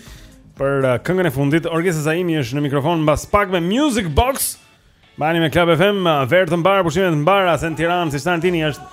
për uh, këngën e fundit. Orgesa Zaimi është në mikrofon mbas pak me Music Box. Mbani me Club FM, uh, verë të mbarë, pushime të mbarë, asë në Tiranë, si shtanë tini është